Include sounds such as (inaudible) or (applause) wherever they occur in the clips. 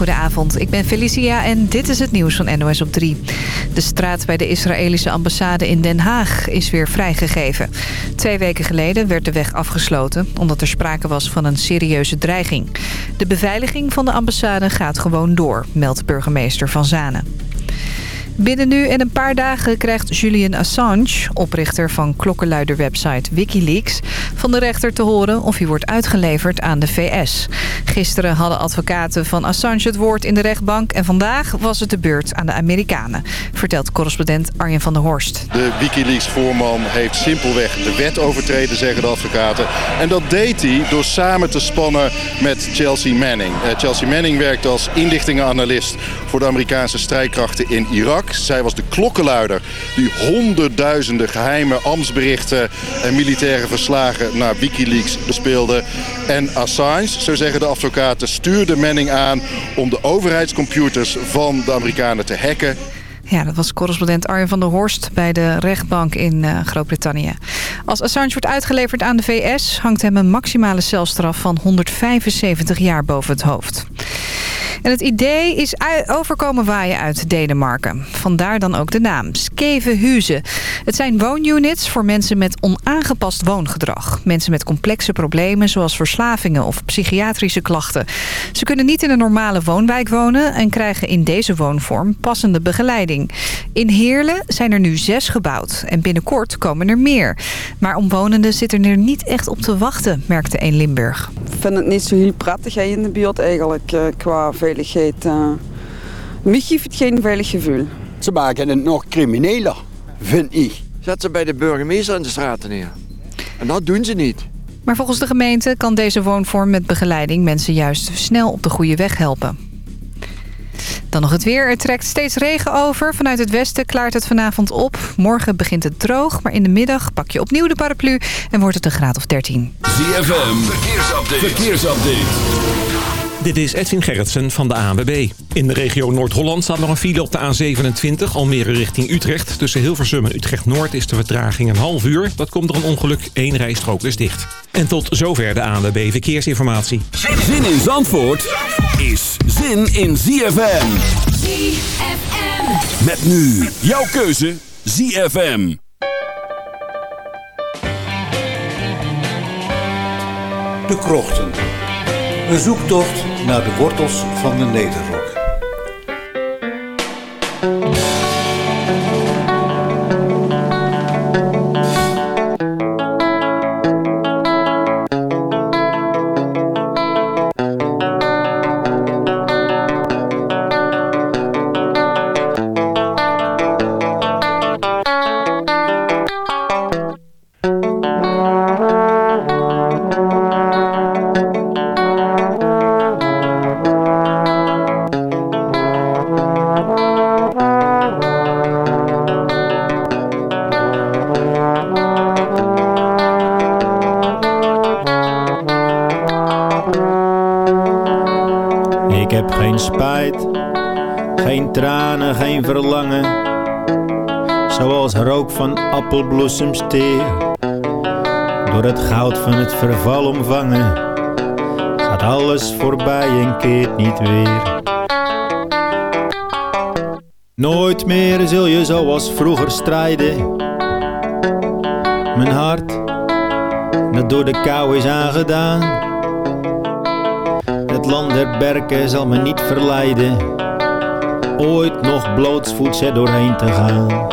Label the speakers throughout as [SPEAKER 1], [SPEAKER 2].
[SPEAKER 1] Goedenavond, ik ben Felicia en dit is het nieuws van NOS op 3. De straat bij de Israëlische ambassade in Den Haag is weer vrijgegeven. Twee weken geleden werd de weg afgesloten... omdat er sprake was van een serieuze dreiging. De beveiliging van de ambassade gaat gewoon door, meldt burgemeester Van Zanen. Binnen nu en een paar dagen krijgt Julian Assange, oprichter van klokkenluiderwebsite Wikileaks, van de rechter te horen of hij wordt uitgeleverd aan de VS. Gisteren hadden advocaten van Assange het woord in de rechtbank en vandaag was het de beurt aan de Amerikanen, vertelt correspondent Arjen van der Horst.
[SPEAKER 2] De Wikileaks-voorman heeft simpelweg de wet overtreden, zeggen de advocaten. En dat deed hij door samen te spannen met Chelsea Manning. Uh, Chelsea Manning werkt als inlichtingenanalist voor de Amerikaanse strijdkrachten in Irak. Zij was de klokkenluider die honderdduizenden geheime ambtsberichten en militaire verslagen naar Wikileaks bespeelde. En Assange, zo zeggen de advocaten, stuurde Manning aan om de overheidscomputers van de Amerikanen te hacken.
[SPEAKER 1] Ja, dat was correspondent Arjen van der Horst bij de rechtbank in uh, Groot-Brittannië. Als Assange wordt uitgeleverd aan de VS... hangt hem een maximale celstraf van 175 jaar boven het hoofd. En het idee is overkomen waaien uit Denemarken. Vandaar dan ook de naam, Skevenhuizen. Het zijn woonunits voor mensen met onaangepast woongedrag. Mensen met complexe problemen zoals verslavingen of psychiatrische klachten. Ze kunnen niet in een normale woonwijk wonen... en krijgen in deze woonvorm passende begeleiding. In Heerlen zijn er nu zes gebouwd en binnenkort komen er meer. Maar omwonenden zitten er niet echt op te wachten, merkte een Limburg.
[SPEAKER 3] Ik vind het niet zo heel prettig in de buurt eigenlijk uh, qua veiligheid. Uh, mij geeft het geen veilig gevoel.
[SPEAKER 4] Ze maken het nog crimineler, vind ik.
[SPEAKER 5] Zet ze bij de burgemeester in de straten neer. En dat doen ze niet.
[SPEAKER 1] Maar volgens de gemeente kan deze woonvorm met begeleiding mensen juist snel op de goede weg helpen. Dan nog het weer. Er trekt steeds regen over. Vanuit het westen klaart het vanavond op. Morgen begint het droog, maar in de middag pak je opnieuw de paraplu... en wordt het een graad of 13.
[SPEAKER 6] ZFM, verkeersupdate. verkeersupdate.
[SPEAKER 7] Dit is Edwin Gerritsen van de ANWB. In de regio Noord-Holland staat nog een file op de A27, Almere richting Utrecht. Tussen Hilversum en Utrecht-Noord is de vertraging een half uur. Dat komt door een ongeluk, één rijstrook is dicht. En tot zover de ANWB Verkeersinformatie.
[SPEAKER 6] Zin in Zandvoort is zin in ZFM.
[SPEAKER 8] ZFM.
[SPEAKER 6] Met nu jouw keuze ZFM.
[SPEAKER 9] De krochten. Een zoektocht naar de wortels van de Nederrok.
[SPEAKER 10] Verlangen. Zoals rook van appelbloesems teer. Door het goud van het verval omvangen. Gaat alles voorbij en keert niet weer. Nooit meer zul je zoals vroeger strijden. Mijn hart, dat door de kou is aangedaan het land der berken zal me niet verleiden Ooit nog blootsvoets er doorheen te gaan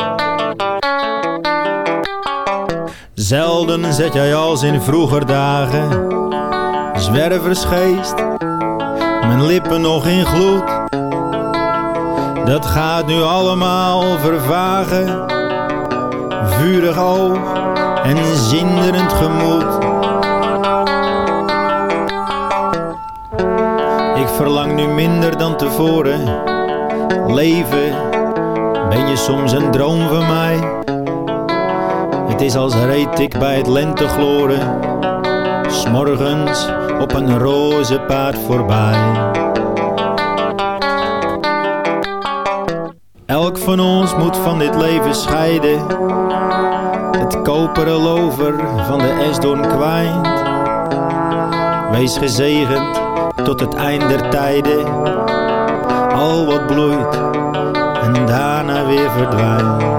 [SPEAKER 10] Zelden zet jij als in vroeger dagen Zwerversgeest Mijn lippen nog in gloed Dat gaat nu allemaal vervagen Vurig oog en zinderend gemoed verlang nu minder dan tevoren. Leven, ben je soms een droom van mij? Het is als reed ik bij het lentegloren, s'morgens op een roze paard voorbij. Elk van ons moet van dit leven scheiden, het koperen lover van de esdoorn kwijnt. Wees gezegend tot het eind der tijden.
[SPEAKER 11] Al wat bloeit en daarna weer verdwijnt.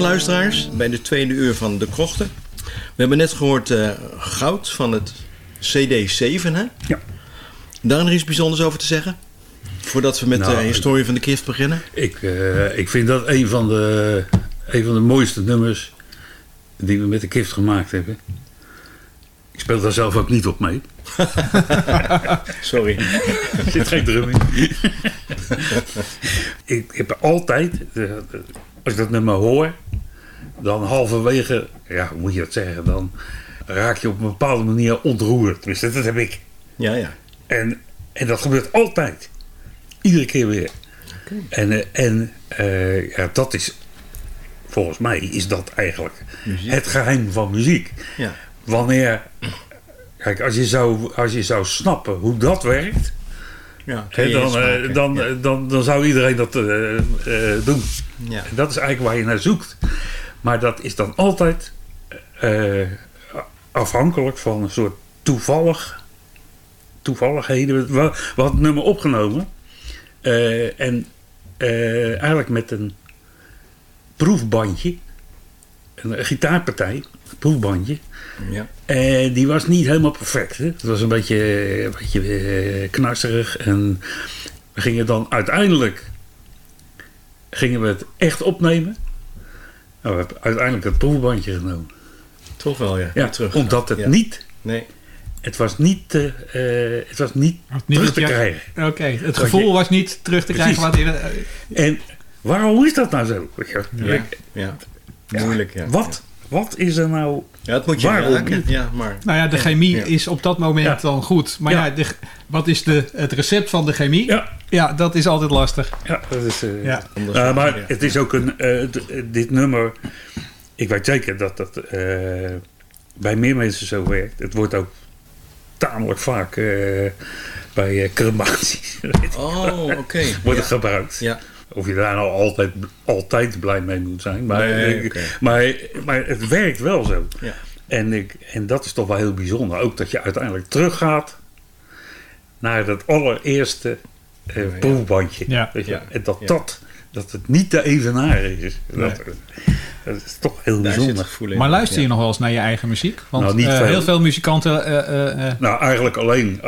[SPEAKER 8] Luisteraars bij de tweede uur van De Krochten. We hebben net gehoord eh, Goud van het CD7 hè?
[SPEAKER 12] Ja.
[SPEAKER 8] Daar nog iets bijzonders over te zeggen? Voordat we met
[SPEAKER 12] Nou,
[SPEAKER 8] de historie van de kift beginnen.
[SPEAKER 12] Ik, eh, ik vind dat een van, de, een van de mooiste nummers die we met de Kift gemaakt hebben. Ik speel daar zelf ook niet op mee. (laughs)
[SPEAKER 8] Sorry. (laughs)
[SPEAKER 12] Er zit geen drum in. (laughs) ik heb altijd, eh, als ik dat nummer hoor, dan halverwege, ja, hoe moet je dat zeggen, dan raak je op een bepaalde manier ontroerd. Dus dat heb ik.
[SPEAKER 8] Ja, ja.
[SPEAKER 12] En, en dat gebeurt altijd. Iedere keer weer. En, eh, en eh, ja, dat is, volgens mij is dat eigenlijk
[SPEAKER 8] Muziek.
[SPEAKER 12] het geheim van muziek.
[SPEAKER 8] Ja.
[SPEAKER 12] Wanneer, kijk, als je, zou, als je zou snappen hoe dat werkt,
[SPEAKER 8] Ja,
[SPEAKER 12] dan, eh, dan, dan, dan zou iedereen dat doen.
[SPEAKER 8] Ja.
[SPEAKER 12] En dat is eigenlijk waar je naar zoekt. Maar dat is dan altijd eh, afhankelijk van een soort toevallig, toevalligheden. We, we hadden het nummer opgenomen. eh, en eh, eigenlijk met een proefbandje. Een, gitaarpartij, een proefbandje.
[SPEAKER 8] Ja.
[SPEAKER 12] En die was niet helemaal perfect. Hè? Het was een beetje, een beetje knarserig. En we gingen dan uiteindelijk gingen we het echt opnemen. Nou, we hebben uiteindelijk het proefbandje genomen.
[SPEAKER 8] Toch wel, ja.
[SPEAKER 12] Ja,
[SPEAKER 8] terug.
[SPEAKER 12] omdat het
[SPEAKER 8] Ja.
[SPEAKER 12] niet,
[SPEAKER 8] Nee.
[SPEAKER 12] het was niet, eh, eh, het was niet,
[SPEAKER 13] Niet
[SPEAKER 12] terug te
[SPEAKER 13] ja-
[SPEAKER 12] krijgen.
[SPEAKER 13] Oké, het gevoel
[SPEAKER 12] je-
[SPEAKER 13] was niet terug te krijgen. Wat
[SPEAKER 12] Precies.
[SPEAKER 13] in, eh,
[SPEAKER 12] En waarom is dat nou zo?
[SPEAKER 8] Ja.
[SPEAKER 12] Ik-
[SPEAKER 8] ja. Moeilijk, ja.
[SPEAKER 12] Wat, wat is er nou?
[SPEAKER 8] Ja, het moet je
[SPEAKER 12] waarom
[SPEAKER 8] raken.
[SPEAKER 12] niet?
[SPEAKER 8] Ja, maar...
[SPEAKER 13] nou ja, de
[SPEAKER 8] Ja.
[SPEAKER 13] chemie
[SPEAKER 8] Ja.
[SPEAKER 13] is op dat moment
[SPEAKER 12] Ja.
[SPEAKER 13] dan goed. Maar ja,
[SPEAKER 12] Ja.
[SPEAKER 13] de, wat is de, het recept van de chemie?
[SPEAKER 12] Ja.
[SPEAKER 13] Ja, dat is altijd lastig.
[SPEAKER 12] Ja, dat is. eh,
[SPEAKER 13] Ja.
[SPEAKER 8] Anders
[SPEAKER 12] Uh, maar
[SPEAKER 8] ja.
[SPEAKER 12] het is ook een. eh, dit nummer. Ik weet zeker dat dat eh, bij meer mensen zo werkt. Het wordt ook tamelijk vaak eh, bij eh, crematies
[SPEAKER 8] Oh, oké. (laughs)
[SPEAKER 12] wordt
[SPEAKER 8] Ja.
[SPEAKER 12] het gebruikt.
[SPEAKER 8] Ja.
[SPEAKER 12] Of je daar nou altijd, altijd blij mee moet zijn. Maar,
[SPEAKER 8] Nee,
[SPEAKER 12] maar, maar het werkt wel zo.
[SPEAKER 8] Ja.
[SPEAKER 12] En, ik, en dat is toch wel heel bijzonder. Ook dat je uiteindelijk teruggaat naar het allereerste eh, proefbandje.
[SPEAKER 13] Ja.
[SPEAKER 12] En dat,
[SPEAKER 8] Ja.
[SPEAKER 12] dat, dat het niet te evenaren is. Dat, dat is toch heel bijzonder.
[SPEAKER 13] Maar luister je
[SPEAKER 8] Ja.
[SPEAKER 13] nog wel eens naar je eigen muziek? Want
[SPEAKER 12] Nou, niet
[SPEAKER 13] eh,
[SPEAKER 12] veel.
[SPEAKER 13] heel veel muzikanten... eh, eh,
[SPEAKER 12] Nou, eigenlijk alleen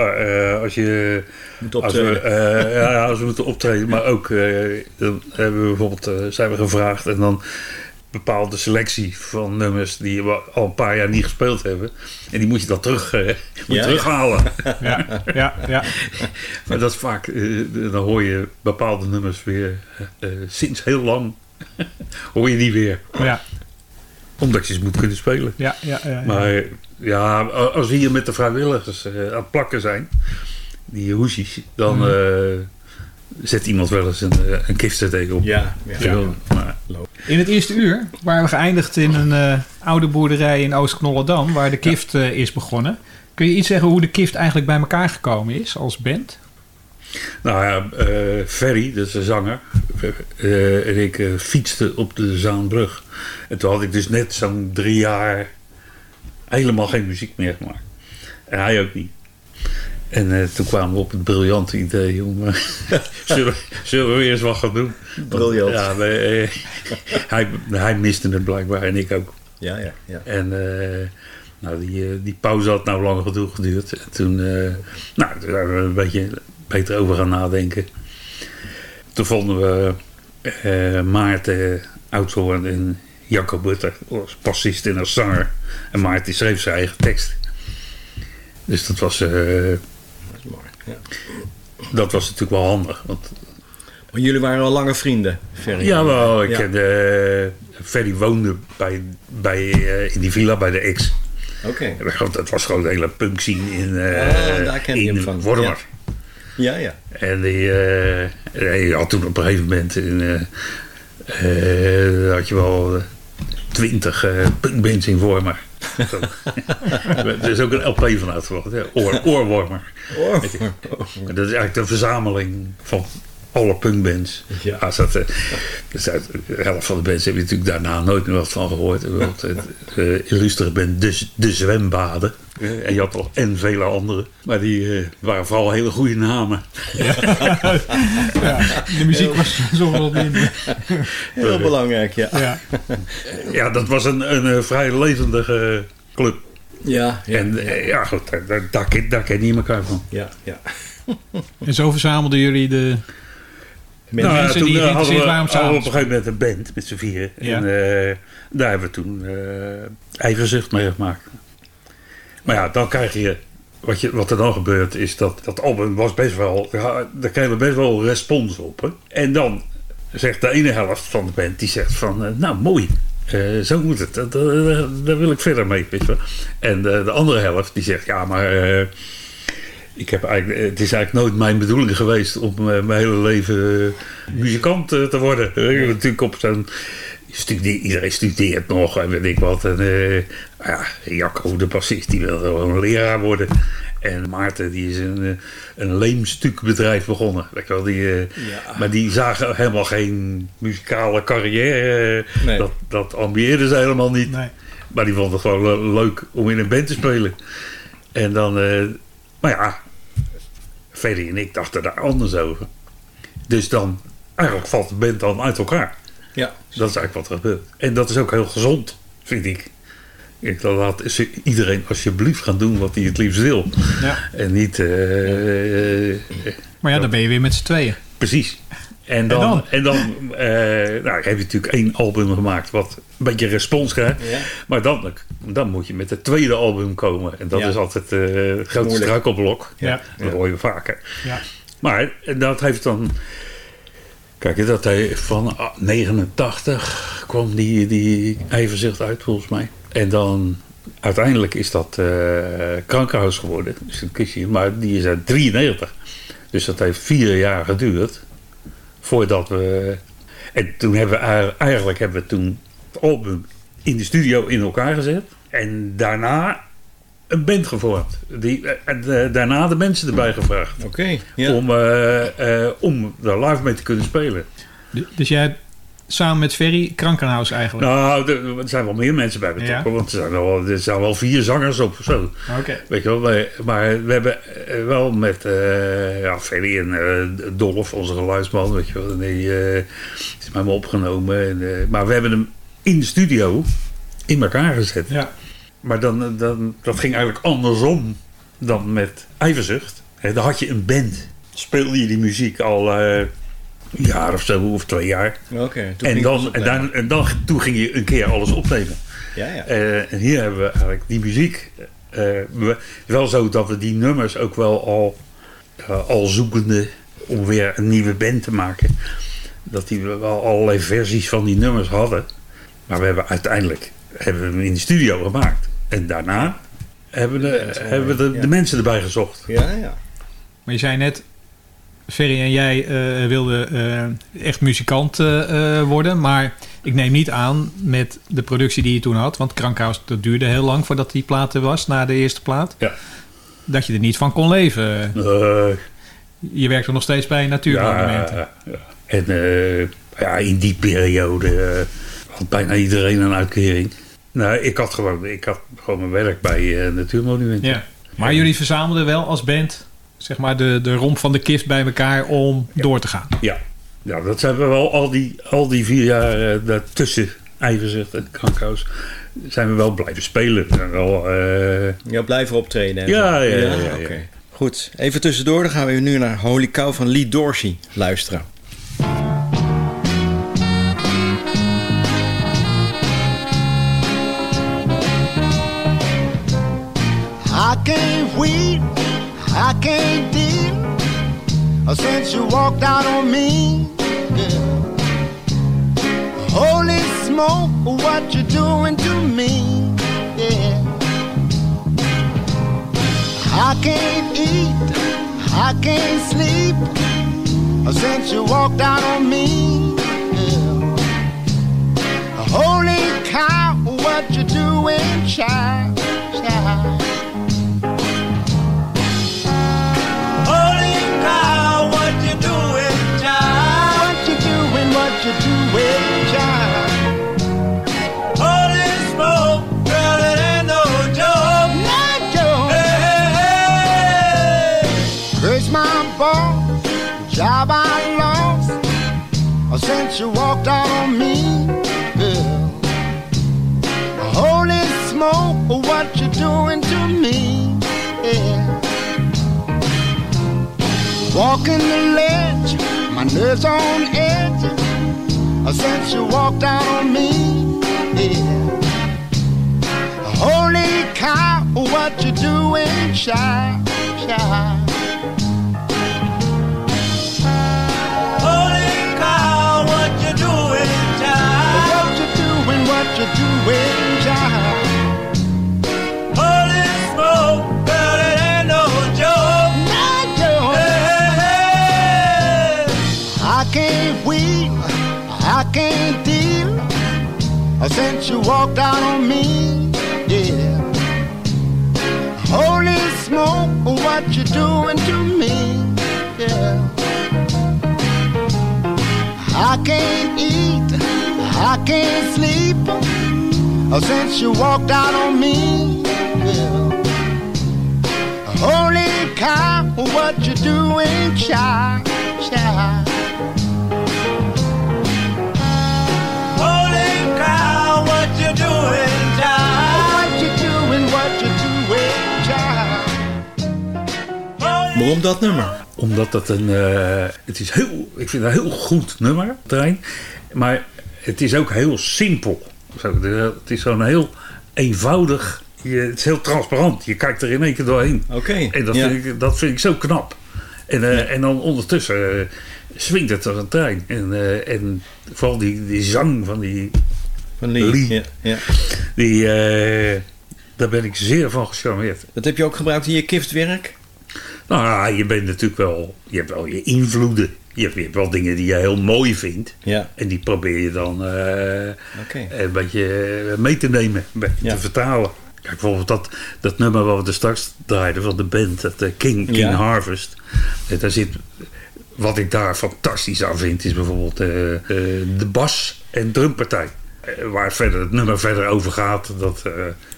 [SPEAKER 12] als je
[SPEAKER 8] Moet
[SPEAKER 12] als we,
[SPEAKER 8] optreden.
[SPEAKER 12] eh, ja, als we moeten optreden, maar ook eh, dan hebben we bijvoorbeeld zijn we gevraagd en dan bepaalde selectie van nummers die we al een paar jaar niet gespeeld hebben. En die moet je dan terug, (laughs) moet
[SPEAKER 8] Ja,
[SPEAKER 12] terughalen. (laughs)
[SPEAKER 13] ja, ja, ja.
[SPEAKER 12] maar dat is vaak, dan hoor je bepaalde nummers weer sinds heel lang (laughs) hoor je die weer.
[SPEAKER 13] ja,
[SPEAKER 12] Omdat je ze moet kunnen spelen.
[SPEAKER 13] ja, ja, ja, ja.
[SPEAKER 12] Maar ja, als we hier met de vrijwilligers eh, aan het plakken zijn, die hoesjes, dan
[SPEAKER 13] Mhm.
[SPEAKER 12] eh, zet iemand wel eens een, eh, een tegen op.
[SPEAKER 8] Ja, ja.
[SPEAKER 12] Ja, maar,
[SPEAKER 13] In het eerste uur waren we geëindigd in een eh, oude boerderij in Oost-Knollendam... waar de kift is begonnen. Kun je iets zeggen hoe de kift eigenlijk bij elkaar gekomen is als band?
[SPEAKER 12] Nou ja, eh, Ferry, dat is de zanger, eh, en ik eh, fietste op de Zaanbrug. En toen had ik dus net zo'n drie jaar helemaal geen muziek meer gemaakt. En hij ook niet. En toen kwamen we op het briljante idee om... zullen, (laughs) zullen we eerst wat gaan doen?
[SPEAKER 8] Briljant.
[SPEAKER 12] Ja, hij, hij miste het blijkbaar en ik ook.
[SPEAKER 8] Ja, ja, ja.
[SPEAKER 12] En nou, die, die pauze had nou lang genoeg geduurd. En toen, nou, toen zijn we een beetje beter over gaan nadenken. Toen vonden we eh, Maarten Oudhoorn en Jacco Butter als bassist en als zanger. En Maarten schreef zijn eigen tekst. Dus dat was, eh,
[SPEAKER 8] Dat is mooi. Ja.
[SPEAKER 12] dat was natuurlijk wel handig. Want
[SPEAKER 8] Maar jullie waren al lange vrienden, Ferry.
[SPEAKER 12] Jawel, ik
[SPEAKER 8] Ja.
[SPEAKER 12] kende... eh, Ferry woonde bij, bij, eh, in die villa bij de ex.
[SPEAKER 8] Oké.
[SPEAKER 12] Dat was gewoon een hele punk scene in, eh
[SPEAKER 8] daar ken je
[SPEAKER 12] in
[SPEAKER 8] hem van.
[SPEAKER 12] Wormer.
[SPEAKER 8] Ja, ja.
[SPEAKER 12] En die, eh, hij had toen op een gegeven moment een, Eh, daar had je wel eh, twintig eh punkbands in. Zo. er (laughs) is ook een LP van uitgebracht. Oor, (laughs) oorwormer. Maar Dat is eigenlijk de verzameling van alle punkbands. Ja. er zat, eh, zat- de helft van de bands heb je natuurlijk daarna nooit meer wat van gehoord. Bijvoorbeeld, eh, de illustere band De, de Zwembaden. En je had nog en vele andere. Maar die eh, waren vooral hele goede namen.
[SPEAKER 13] Ja, (laughs) de muziek was minder.
[SPEAKER 14] Heel belangrijk, ja.
[SPEAKER 13] Ja.
[SPEAKER 12] Ja, dat was een, een, eh, vrij levendige club.
[SPEAKER 14] Ja, ja,
[SPEAKER 12] en ja, goed, daar, daar, daar, ken, daar ken je elkaar van.
[SPEAKER 14] Ja, ja.
[SPEAKER 13] En zo verzamelden jullie de
[SPEAKER 12] Nou, ja, toen
[SPEAKER 13] die
[SPEAKER 12] eh, we,
[SPEAKER 13] waren om
[SPEAKER 12] hadden we op een gegeven moment een band met z'n vieren.
[SPEAKER 13] Ja.
[SPEAKER 12] En eh, daar hebben we toen eh Ijverzucht mee gemaakt. Maar ja, dan krijg je... Wat, je, wat er dan gebeurt is dat dat album was best wel... Ja, daar kregen we best wel respons op. Hè? En dan zegt de ene helft van de band... Die zegt van... nou, mooi. Zo moet het. Daar wil ik verder mee. Weet je wel. En de andere helft die zegt... Ja, maar... ik heb eigenlijk, het is eigenlijk nooit mijn bedoeling geweest om eh, mijn hele leven eh, muzikant eh, te worden. Ik heb natuurlijk op zo'n. Studie, iedereen studeert nog en weet ik wat. En, eh, ja, Jacco, de bassist, die wil gewoon leraar worden. En Maarten, die is een, een leemstukbedrijf begonnen. Weet je wel, die, eh, Maar die zagen helemaal geen muzikale carrière.
[SPEAKER 14] Nee.
[SPEAKER 12] Dat, dat ambieerden ze helemaal niet. Maar die vonden het gewoon le- leuk om in een band te spelen. En dan, eh, maar ja, Ferry en ik dachten daar anders over. Dus dan, eigenlijk valt de band dan uit elkaar.
[SPEAKER 14] Ja.
[SPEAKER 12] Dat is eigenlijk wat er gebeurt. En dat is ook heel gezond, vind ik. Ik dan laat is- iedereen alsjeblieft gaan doen wat hij het liefst wil.
[SPEAKER 13] Ja.
[SPEAKER 12] En niet... eh, eh,
[SPEAKER 13] Maar ja, dan ben je weer met z'n tweeën.
[SPEAKER 12] Precies. En dan, en dan, eh, nou, heb je natuurlijk één album gemaakt wat een beetje respons krijgt.
[SPEAKER 14] Ja.
[SPEAKER 12] Maar dan, dan moet je met het tweede album komen. En dat
[SPEAKER 14] Ja.
[SPEAKER 12] is altijd eh het
[SPEAKER 14] Moeilijk.
[SPEAKER 12] struikelblok.
[SPEAKER 13] Ja.
[SPEAKER 12] Dat hoor je vaker.
[SPEAKER 13] Ja.
[SPEAKER 12] Maar dat heeft dan... Kijk, dat heeft van ah, 89 kwam die, die Evenzicht uit volgens mij. En dan uiteindelijk is dat eh Krankenhuis geworden. Dus een kistje, maar die is uit 93. Dus dat heeft vier jaar geduurd voordat we... En toen hebben we eigenlijk- hebben we toen het album in de studio in elkaar gezet. En daarna een band gevormd. Die, eh, en eh, daarna de mensen erbij gevraagd.
[SPEAKER 14] Oké, ja.
[SPEAKER 12] Om, eh, eh, om daar live mee te kunnen spelen.
[SPEAKER 13] Du- Dus jij samen met Ferry Krankenhaus eigenlijk.
[SPEAKER 12] Nou, er zijn wel meer mensen bij betrokken.
[SPEAKER 13] Ja.
[SPEAKER 12] Want er zijn, wel, er zijn wel vier zangers op of zo.
[SPEAKER 13] Oké.
[SPEAKER 12] Weet je wel, maar, maar we hebben eh, wel met eh ja, Ferry en eh Dolf, onze geluidsman, weet je wel, en die eh, is met me opgenomen. En, maar we hebben hem in de studio in elkaar gezet.
[SPEAKER 13] Ja.
[SPEAKER 12] Maar dan, dan, dat ging eigenlijk andersom dan met Ijverzucht. Dan had je een band. Speelde je die muziek al een jaar of zo, of twee jaar.
[SPEAKER 14] Oké,
[SPEAKER 12] en, dan, en, dan, en dan toen ging je een keer alles opnemen.
[SPEAKER 14] Ja, ja.
[SPEAKER 12] Eh, en hier hebben we eigenlijk die muziek. eh, we- wel zo dat we die nummers ook wel al, eh, al zoekende om weer een nieuwe band te maken. Dat die we wel allerlei versies van die nummers hadden. Maar we hebben uiteindelijk hebben we hem in de studio gemaakt. En daarna hebben we de, hebben we de, de mensen erbij gezocht.
[SPEAKER 14] Ja, ja.
[SPEAKER 13] Maar je zei net, Ferry en jij eh, wilden eh, echt muzikant eh, worden. Maar ik neem niet aan met de productie die je toen had. Want Krankhuis, dat duurde heel lang voordat die plaat er was, na de eerste plaat.
[SPEAKER 12] Ja.
[SPEAKER 13] Dat je er niet van kon leven. Je werkte nog steeds bij Natuurmonumenten.
[SPEAKER 12] Ja, ja. En ja, in die periode had bijna iedereen een uitkering. Nou, ik had gewoon, ik had gewoon mijn werk bij Natuurmonumenten.
[SPEAKER 13] Ja. Maar jullie verzamelden wel als band zeg maar, de, de romp van de kist bij elkaar om door te gaan.
[SPEAKER 12] Ja. ja, dat zijn we wel al die, al die vier jaar eh, daartussen, Ijverzicht en Krankhuis, zijn we wel blijven spelen. En Wel, eh,
[SPEAKER 14] Ja, blijven optreden. en
[SPEAKER 12] Ja, ja, ja, ja.
[SPEAKER 14] Goed, even tussendoor. Dan gaan we nu naar Holy Cow van Lee Dorsey luisteren.
[SPEAKER 15] I can't wait, I can't deal since you walked out on me, girl. Holy smoke, what you doing to me? Yeah. I can't eat, I can't sleep since you walked out on me, girl. Holy cow, what you doing, child? Walking the ledge, my nerves on edge. Since you walked out on me, yeah. Holy cow, what you doing, shy, shy? Holy cow, what you doing, child? What you doing, what you doing, can't deal since you walked out on me, yeah. Holy smoke, what you doing to me, yeah. I can't eat, I can't sleep since you walked out on me. Yeah. Holy cow, what you doing, child, child?
[SPEAKER 14] Waarom dat nummer?
[SPEAKER 12] Omdat het een. eh, het is heel. Ik vind het een heel goed nummer, trein. Maar het is ook heel simpel. Het is zo'n heel eenvoudig. Je, het is heel transparant. Je kijkt er in één keer doorheen.
[SPEAKER 14] Oké.
[SPEAKER 12] En dat,
[SPEAKER 14] ja.
[SPEAKER 12] vind ik, dat vind ik zo knap. En, eh, en dan ondertussen eh, swingt het als een trein. En, eh, en vooral die, die zang van die.
[SPEAKER 14] Van Lee,
[SPEAKER 12] Lee.
[SPEAKER 14] ja, ja.
[SPEAKER 12] Die, eh, daar ben ik zeer van gecharmeerd.
[SPEAKER 14] Dat heb je ook gebruikt in je kiftwerk?
[SPEAKER 12] Nou ja, je bent natuurlijk wel, je hebt wel je invloeden. Je hebt, je hebt wel dingen die je heel mooi vindt.
[SPEAKER 14] Ja.
[SPEAKER 12] En die probeer je dan eh,
[SPEAKER 14] Oké.
[SPEAKER 12] een beetje eh, mee te nemen, een beetje
[SPEAKER 14] Ja.
[SPEAKER 12] te vertalen. Kijk, bijvoorbeeld dat, dat nummer wat we er straks draaiden van de band, dat eh, King, King
[SPEAKER 14] Ja.
[SPEAKER 12] Harvest. Eh, daar zit, wat ik daar fantastisch aan vind, is bijvoorbeeld eh, eh, de bas- en drumpartij. Eh, waar verder het nummer verder over gaat, dat, eh,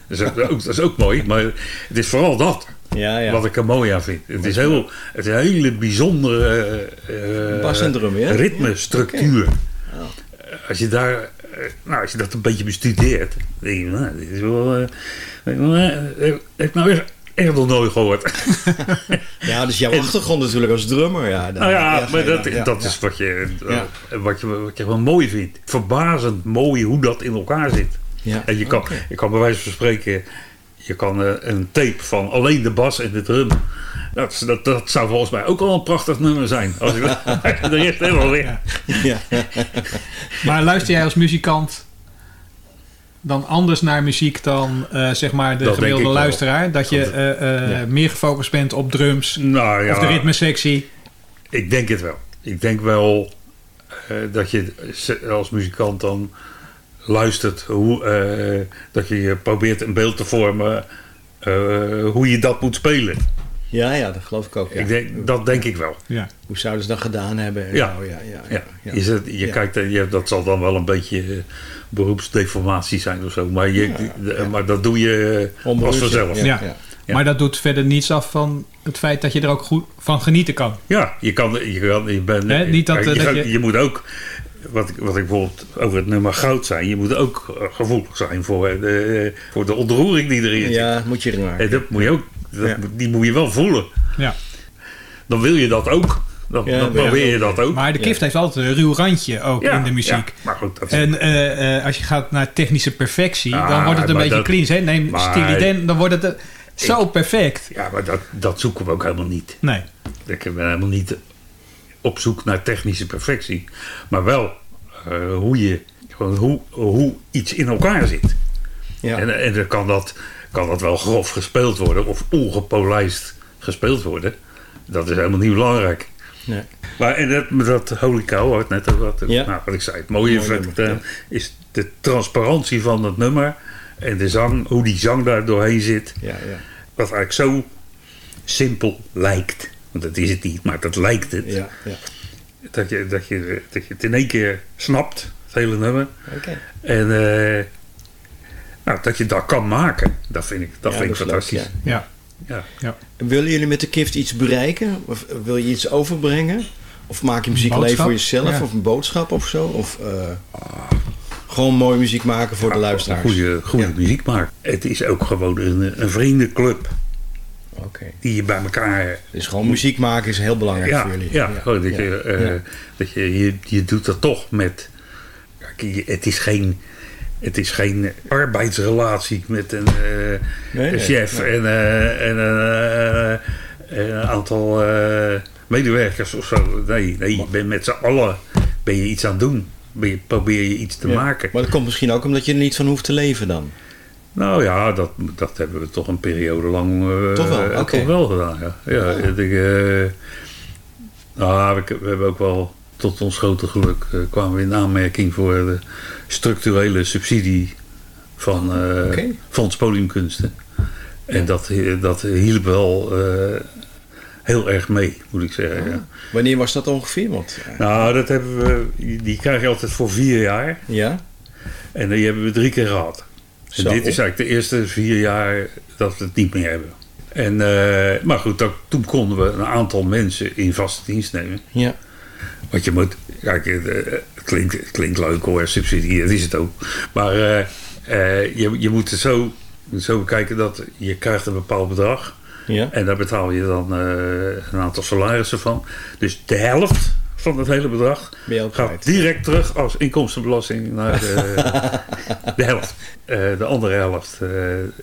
[SPEAKER 12] is ook, dat is ook mooi. Maar het is vooral dat.
[SPEAKER 14] Ja, ja.
[SPEAKER 12] Wat ik er mooi aan vind. Het is, heel, het is een hele bijzondere
[SPEAKER 14] ja?
[SPEAKER 12] ritmestructuur. Eh, Als je daar, nou, als je dat een beetje bestudeert, denk je, nou, dit is wel, eh, heb ik nou echt, echt nog nooit gehoord. (laughs)
[SPEAKER 14] Ja, dus jouw achtergrond natuurlijk als drummer. Ja, dan-
[SPEAKER 12] nou ja, maar dat,
[SPEAKER 14] ja,
[SPEAKER 12] dat
[SPEAKER 14] ja.
[SPEAKER 12] is wat je, wat, je, wat je wel mooi vindt. Verbazend mooi hoe dat in elkaar zit.
[SPEAKER 14] Ja.
[SPEAKER 12] En je kan, je kan bij wijze van spreken, je kan eh, een tape van alleen de bas en de drum. Dat, dat, dat zou volgens mij ook al een prachtig nummer zijn. Als ik de rest (laughs) (laughs) helemaal weer.
[SPEAKER 14] Ja. (laughs)
[SPEAKER 13] Maar luister jij als muzikant dan anders naar muziek dan eh, zeg maar de
[SPEAKER 12] Dat
[SPEAKER 13] gemiddelde
[SPEAKER 12] wel.
[SPEAKER 13] luisteraar? Dat je eh,
[SPEAKER 12] Ja.
[SPEAKER 13] meer gefocust bent op drums
[SPEAKER 12] Nou ja,
[SPEAKER 13] of de ritmesectie?
[SPEAKER 12] Ik denk het wel. Ik denk wel eh, dat je als muzikant dan luistert hoe eh, dat je probeert een beeld te vormen eh, hoe je dat moet spelen.
[SPEAKER 14] Ja, ja, dat geloof ik ook. ja.
[SPEAKER 12] Ik denk, dat denk ik wel.
[SPEAKER 13] Ja.
[SPEAKER 14] Hoe zouden ze dat gedaan hebben? en
[SPEAKER 12] Ja.
[SPEAKER 14] zo, ja, ja,
[SPEAKER 12] Ja.
[SPEAKER 14] ja.
[SPEAKER 12] Je, zet, je
[SPEAKER 14] Ja.
[SPEAKER 12] kijkt, en je, dat zal dan wel een beetje eh, beroepsdeformatie zijn of zo. Maar, je, maar dat doe je eh, als vanzelf.
[SPEAKER 14] ja.
[SPEAKER 13] Ja. Maar dat doet verder niets af van het feit dat je er ook goed van genieten kan.
[SPEAKER 12] Ja, je kan, je kan, je bent,
[SPEAKER 13] Hè, niet dat,
[SPEAKER 12] kijk,
[SPEAKER 13] eh,
[SPEAKER 12] je,
[SPEAKER 13] dat
[SPEAKER 12] gaat-
[SPEAKER 13] je-
[SPEAKER 12] je moet ook, wat ik, wat ik bijvoorbeeld over het nummer goud zijn, je moet ook eh, gevoelig zijn voor de, voor de ontroering die erin zit.
[SPEAKER 14] Ja, moet je erin maken.
[SPEAKER 12] Dat moet je ook, dat,
[SPEAKER 14] Ja.
[SPEAKER 12] die moet je wel voelen.
[SPEAKER 13] Ja.
[SPEAKER 12] Dan wil je dat ook. Dan,
[SPEAKER 14] Ja,
[SPEAKER 12] dan probeer je dat ook.
[SPEAKER 13] Maar de kift heeft altijd een ruw randje ook
[SPEAKER 12] Ja,
[SPEAKER 13] in de muziek.
[SPEAKER 12] ja, maar goed, dat is-
[SPEAKER 13] En eh, eh, als je gaat naar technische perfectie,
[SPEAKER 12] Ah,
[SPEAKER 13] dan wordt het een beetje
[SPEAKER 12] dat-
[SPEAKER 13] clean. Hè? Neem
[SPEAKER 12] maar-
[SPEAKER 13] Steely Dan, dan wordt het eh, zo perfect.
[SPEAKER 12] Ja, maar dat, dat zoeken we ook helemaal niet.
[SPEAKER 13] Nee.
[SPEAKER 12] Ik ben helemaal niet op zoek naar technische perfectie. Maar wel eh, hoe, je, hoe, hoe iets in elkaar zit.
[SPEAKER 14] Ja.
[SPEAKER 12] En, en dan kan dat, kan dat wel grof gespeeld worden of ongepolijst gespeeld worden. Dat is helemaal niet belangrijk.
[SPEAKER 14] Nee.
[SPEAKER 12] Maar en dat, dat Holy Cow, wat, net ook wat,
[SPEAKER 14] Ja.
[SPEAKER 12] nou, wat ik zei, het mooie
[SPEAKER 14] Mooi nummer,
[SPEAKER 12] het, eh, is de transparantie van het nummer. En de zang, hoe die zang daar doorheen zit.
[SPEAKER 14] Ja, ja.
[SPEAKER 12] Wat eigenlijk zo simpel lijkt. Want dat is het niet, maar dat lijkt het.
[SPEAKER 14] Ja, ja.
[SPEAKER 12] dat, je, dat, je, dat je het in één keer snapt, het hele nummer.
[SPEAKER 14] Oké.
[SPEAKER 12] En eh, nou, dat je dat kan maken, dat vind ik, dat
[SPEAKER 14] Ja,
[SPEAKER 12] vind ik
[SPEAKER 14] leuk,
[SPEAKER 12] fantastisch.
[SPEAKER 13] Ja.
[SPEAKER 12] Ja.
[SPEAKER 13] ja.
[SPEAKER 14] Willen jullie met de kift iets bereiken? Of wil je iets overbrengen? Of maak je muziek
[SPEAKER 13] Een
[SPEAKER 14] alleen voor jezelf?
[SPEAKER 13] Ja.
[SPEAKER 14] Of een boodschap of zo? Of eh, gewoon mooi muziek maken voor de luisteraars?
[SPEAKER 12] Goede, goede muziek maken. Het is ook gewoon een, een vriendenclub. Die je bij elkaar...
[SPEAKER 14] Dus gewoon muziek maken is heel belangrijk
[SPEAKER 12] ja,
[SPEAKER 14] voor jullie.
[SPEAKER 12] Ja, gewoon dat, je, eh,
[SPEAKER 14] Ja.
[SPEAKER 12] dat je, je, je doet dat toch met... Kijk, je- het is geen... Het is geen arbeidsrelatie met een, eh,
[SPEAKER 14] Nee,
[SPEAKER 12] een
[SPEAKER 14] nee,
[SPEAKER 12] chef
[SPEAKER 14] nee.
[SPEAKER 12] en, eh, en een aantal medewerkers of zo. Nee, nee je bent met z'n allen ben je iets aan het doen. Ben je, probeer je iets te maken.
[SPEAKER 14] Maar dat komt misschien ook omdat je er niet van hoeft te leven dan.
[SPEAKER 12] Nou ja, dat, dat hebben we toch een periode lang eh,
[SPEAKER 14] Toch wel?
[SPEAKER 12] eh, toch wel gedaan. Ja. Ja, ik, eh, nou, we, we hebben ook wel tot ons grote geluk kwamen we in aanmerking voor de structurele subsidie van
[SPEAKER 14] Oké.
[SPEAKER 12] Fonds Podiumkunsten. En dat, dat hielp wel heel erg mee, moet ik zeggen. ja.
[SPEAKER 14] Wanneer was dat ongeveer? Want,
[SPEAKER 12] Nou, dat hebben we, die krijg je altijd voor vier jaar.
[SPEAKER 14] Ja.
[SPEAKER 12] En die hebben we drie keer gehad. En dit is eigenlijk de eerste vier jaar dat we het niet meer hebben. En, eh, maar goed, dat, toen konden we een aantal mensen in vaste dienst nemen.
[SPEAKER 14] Ja.
[SPEAKER 12] Want je moet, kijk, het, eh, het klinkt, het klinkt leuk hoor, subsidie, dat is het ook. Maar eh, eh, je, je moet het zo, zo bekijken dat je krijgt een bepaald bedrag.
[SPEAKER 14] Ja.
[SPEAKER 12] En daar betaal je dan eh, een aantal salarissen van. Dus de helft van het hele bedrag gaat direct terug als inkomstenbelasting naar de, (laughs) de helft. Eh, de andere helft, eh,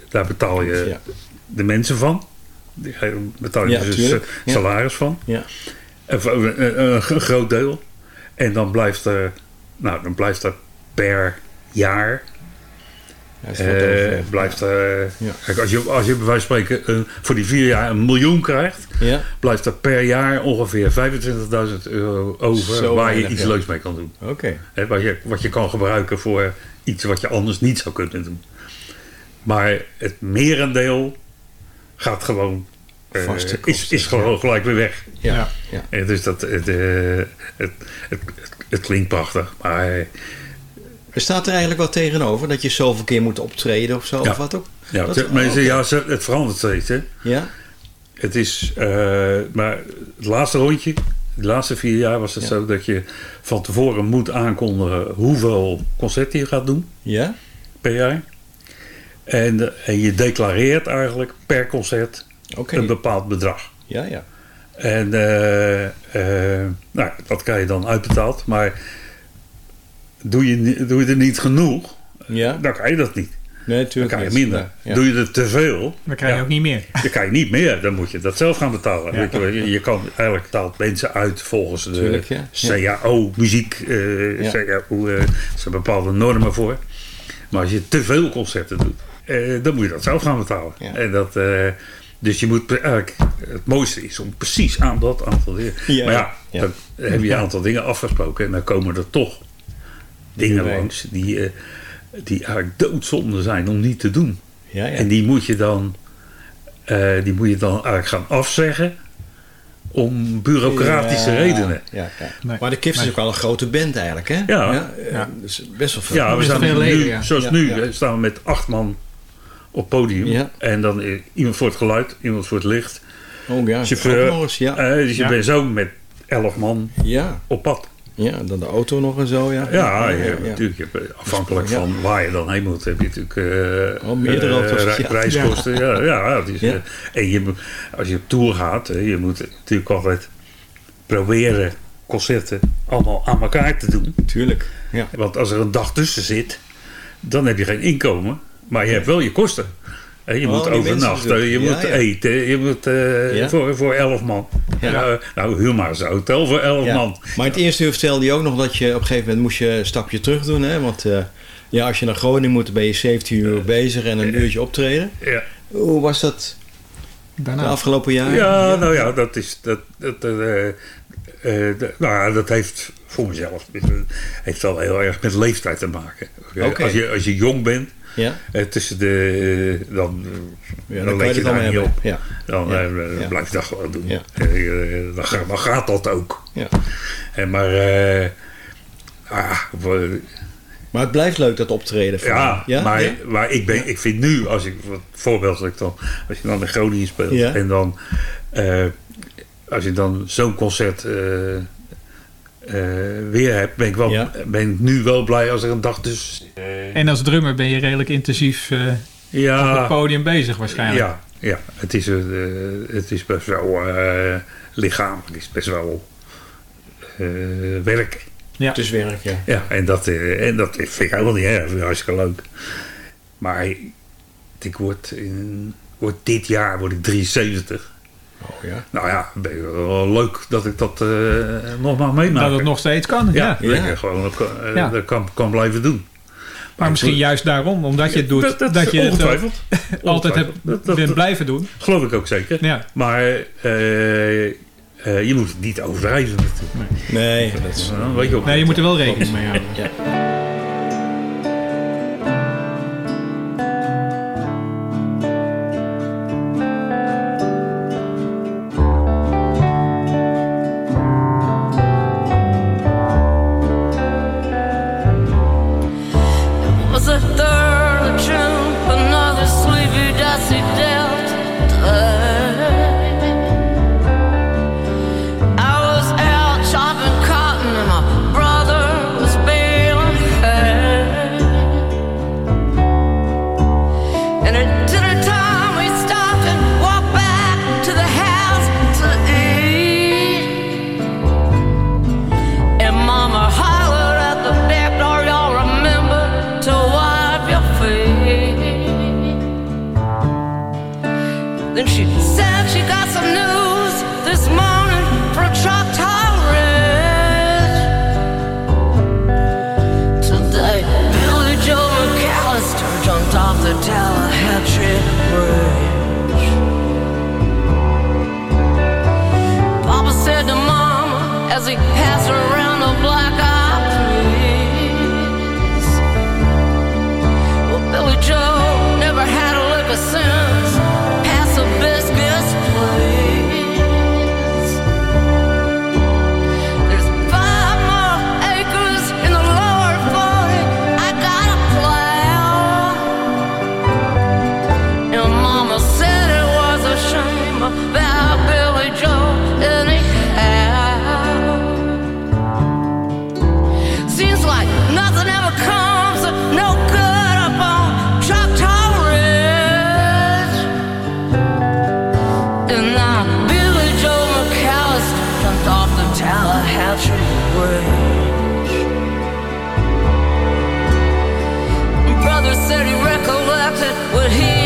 [SPEAKER 12] daar betaal je
[SPEAKER 14] Ja.
[SPEAKER 12] de mensen van. Daar betaal je
[SPEAKER 14] Ja,
[SPEAKER 12] dus
[SPEAKER 14] tuurlijk.
[SPEAKER 12] eh,
[SPEAKER 14] Ja.
[SPEAKER 12] salaris van.
[SPEAKER 14] Ja.
[SPEAKER 12] Een, een groot deel. En dan blijft er, nou, dan blijft er per jaar. Eh,
[SPEAKER 14] over.
[SPEAKER 12] blijft er,
[SPEAKER 14] Ja.
[SPEAKER 12] kijk, als je, als je bij wijze van spreken een- voor die vier jaar een miljoen krijgt,
[SPEAKER 14] Ja.
[SPEAKER 12] blijft er per jaar ongeveer 25.000 euro over
[SPEAKER 14] Zo
[SPEAKER 12] waar je iets
[SPEAKER 14] ja.
[SPEAKER 12] leuks mee kan doen.
[SPEAKER 14] Oké.
[SPEAKER 12] Wat, je, wat je kan gebruiken voor iets wat je anders niet zou kunnen doen. Maar het merendeel gaat gewoon. eh,
[SPEAKER 14] Vaste
[SPEAKER 12] is,
[SPEAKER 14] kosten,
[SPEAKER 12] is gewoon gelijk weer weg.
[SPEAKER 14] Ja. ja.
[SPEAKER 12] En dus dat, eh, het, het, het klinkt prachtig, maar
[SPEAKER 14] Er staat er eigenlijk wat tegenover dat je zoveel keer moet optreden of zo?
[SPEAKER 12] Ja.
[SPEAKER 14] Of wat ook?
[SPEAKER 12] ja,
[SPEAKER 14] Dat-
[SPEAKER 12] het, maar
[SPEAKER 14] oh,
[SPEAKER 12] ja, het verandert steeds. Hè?
[SPEAKER 14] Ja?
[SPEAKER 12] Het is, eh, maar het laatste rondje, de laatste vier jaar was het
[SPEAKER 14] Ja.
[SPEAKER 12] zo dat je van tevoren moet aankondigen hoeveel concerten je gaat doen
[SPEAKER 14] Ja?
[SPEAKER 12] per jaar. En, eh, en je declareert eigenlijk per concert een bepaald bedrag.
[SPEAKER 14] Ja, ja.
[SPEAKER 12] En eh, nou, dat krijg je dan uitbetaald. Maar doe je, doe je er niet genoeg,
[SPEAKER 14] Ja?
[SPEAKER 12] dan kan je dat niet.
[SPEAKER 14] Nee,
[SPEAKER 12] Dan kan je
[SPEAKER 14] niet.
[SPEAKER 12] minder.
[SPEAKER 14] Ja, ja.
[SPEAKER 12] Doe je er te veel,
[SPEAKER 13] Dan krijg je
[SPEAKER 12] ja,
[SPEAKER 13] ook niet meer.
[SPEAKER 12] dan kan je niet meer. Dan moet je dat zelf gaan betalen. Weet je, wel. je, je kan eigenlijk betaalt mensen uit volgens de
[SPEAKER 14] Tuurlijk, ja.
[SPEAKER 12] CAO, muziek. eh
[SPEAKER 14] Ja.
[SPEAKER 12] CAO, eh, er zijn bepaalde normen voor. Maar als je te veel concerten doet, eh, dan moet je dat zelf gaan betalen.
[SPEAKER 14] Ja.
[SPEAKER 12] En dat, eh, dus je moet eigenlijk, het mooiste is om precies aan dat aantal dingen.
[SPEAKER 14] Ja,
[SPEAKER 12] maar ja,
[SPEAKER 14] ja.
[SPEAKER 12] dan heb je een aantal dingen afgesproken en dan komen er toch dingen langs die, eh, die eigenlijk doodzonde zijn om niet te doen.
[SPEAKER 14] Ja, ja.
[SPEAKER 12] En die moet je dan, eh, die moet je dan eigenlijk gaan afzeggen om bureaucratische
[SPEAKER 14] Ja,
[SPEAKER 12] redenen.
[SPEAKER 14] Ja, ja.
[SPEAKER 13] Nee.
[SPEAKER 14] Maar de Kift is ook wel een grote band eigenlijk, hè?
[SPEAKER 12] Ja.
[SPEAKER 14] eh,
[SPEAKER 13] Ja.
[SPEAKER 14] Dus best wel veel.
[SPEAKER 12] Ja, we staan
[SPEAKER 13] veel
[SPEAKER 12] nu, zoals
[SPEAKER 14] Ja,
[SPEAKER 12] nu,
[SPEAKER 14] ja.
[SPEAKER 12] eh, staan we met acht man op podium.
[SPEAKER 14] Ja.
[SPEAKER 12] En dan eh, iemand voor het geluid, iemand voor het licht.
[SPEAKER 14] Oh ja,
[SPEAKER 12] Chauffeur.
[SPEAKER 14] eens, ja.
[SPEAKER 12] Eh, dus je
[SPEAKER 13] Ja.
[SPEAKER 12] bent zo met elf man
[SPEAKER 14] ja.
[SPEAKER 12] op pad.
[SPEAKER 14] Ja, dan de auto nog en zo, ja.
[SPEAKER 12] Ja,
[SPEAKER 14] ja,
[SPEAKER 12] je-
[SPEAKER 14] ja.
[SPEAKER 12] natuurlijk. Je hebt, afhankelijk van waar je dan heen moet, heb je natuurlijk
[SPEAKER 14] Oh, meerdere
[SPEAKER 12] rei-
[SPEAKER 14] ja.
[SPEAKER 12] reiskosten. Ja, eh, en je, als je op tour gaat, je moet natuurlijk altijd proberen concerten allemaal aan elkaar te doen.
[SPEAKER 14] Tuurlijk. Ja.
[SPEAKER 12] Want als er een dag tussen zit, dan heb je geen inkomen, maar je hebt wel je kosten. Je
[SPEAKER 14] Oh,
[SPEAKER 12] moet overnachten, je moet
[SPEAKER 14] Ja,
[SPEAKER 12] eten, je moet eh,
[SPEAKER 14] Ja.
[SPEAKER 12] voor, voor elf man.
[SPEAKER 14] Ja.
[SPEAKER 12] Nou, nou, huur maar eens een hotel voor elf
[SPEAKER 14] Ja.
[SPEAKER 12] man.
[SPEAKER 14] Maar in het eerste uur vertelde je ook nog dat je op een gegeven moment moest je een stapje terug doen. Hè? Want eh, ja, als je naar Groningen moet, dan ben je 17 uur bezig en een uurtje optreden.
[SPEAKER 12] Ja.
[SPEAKER 14] Hoe was dat de
[SPEAKER 13] Daarna.
[SPEAKER 14] afgelopen jaren?
[SPEAKER 12] Ja, nou ja, dat is. Dat, dat, eh, eh, dat- nou ja, dat heeft voor mezelf. Het heeft wel heel erg met leeftijd te maken.
[SPEAKER 16] Oké.
[SPEAKER 12] Als, je, als je jong bent,
[SPEAKER 16] Ja.
[SPEAKER 12] eh, tussen de, dan,
[SPEAKER 16] Ja,
[SPEAKER 12] dan,
[SPEAKER 16] dan
[SPEAKER 12] let
[SPEAKER 16] je
[SPEAKER 12] daar niet op.
[SPEAKER 16] Ja.
[SPEAKER 12] Dan eh, blijf je dat gewoon doen.
[SPEAKER 16] Ja.
[SPEAKER 12] Eh, eh, dan, gaat, dan gaat dat ook.
[SPEAKER 16] Ja.
[SPEAKER 12] En maar, eh, ah, we-
[SPEAKER 16] Maar het blijft leuk dat optreden.
[SPEAKER 12] ja,
[SPEAKER 16] ja?
[SPEAKER 12] maar,
[SPEAKER 16] Ja?
[SPEAKER 12] maar ik, ben, ik vind nu, als ik voorbeeld dat ik dan, als je dan in Groningen speelt en dan, eh, als je dan zo'n concert eh, eh, weer hebt, ben ik, wel,
[SPEAKER 16] Ja.
[SPEAKER 12] ben ik nu wel blij als er een dag dus.
[SPEAKER 13] En als drummer ben je redelijk intensief eh,
[SPEAKER 12] Ja.
[SPEAKER 13] op het podium bezig waarschijnlijk.
[SPEAKER 12] Ja, ja het, is, eh, het is best wel eh, lichamelijk, het is best wel eh, werk.
[SPEAKER 13] Ja.
[SPEAKER 16] Het is werk, ja.
[SPEAKER 12] Ja, en dat, eh, en dat vind ik helemaal niet erg. hartstikke leuk. Maar ik word, in, word dit jaar word ik 73.
[SPEAKER 16] Oh ja.
[SPEAKER 12] Nou ja, leuk dat ik dat eh, nog maar meemaak.
[SPEAKER 13] Dat het nog steeds kan. Ja.
[SPEAKER 12] Ja, dat ik gewoon dat, kan- eh,
[SPEAKER 13] Ja.
[SPEAKER 12] dat kan, kan blijven doen.
[SPEAKER 13] Maar misschien juist daarom, omdat je het doet,
[SPEAKER 12] Dat-
[SPEAKER 13] dat,
[SPEAKER 12] dat is
[SPEAKER 13] je het
[SPEAKER 12] ongetwijfeld.
[SPEAKER 13] altijd hebt.
[SPEAKER 12] Dat-
[SPEAKER 13] blijven doen.
[SPEAKER 12] Geloof ik ook zeker.
[SPEAKER 13] Ja.
[SPEAKER 12] Maar eh, eh, je moet het niet overdrijven natuurlijk.
[SPEAKER 16] Nee, dat is...
[SPEAKER 12] Weet je ook
[SPEAKER 13] Nee, je moet er wel rekening mee houden.
[SPEAKER 16] Ja.
[SPEAKER 17] steady recollecting what he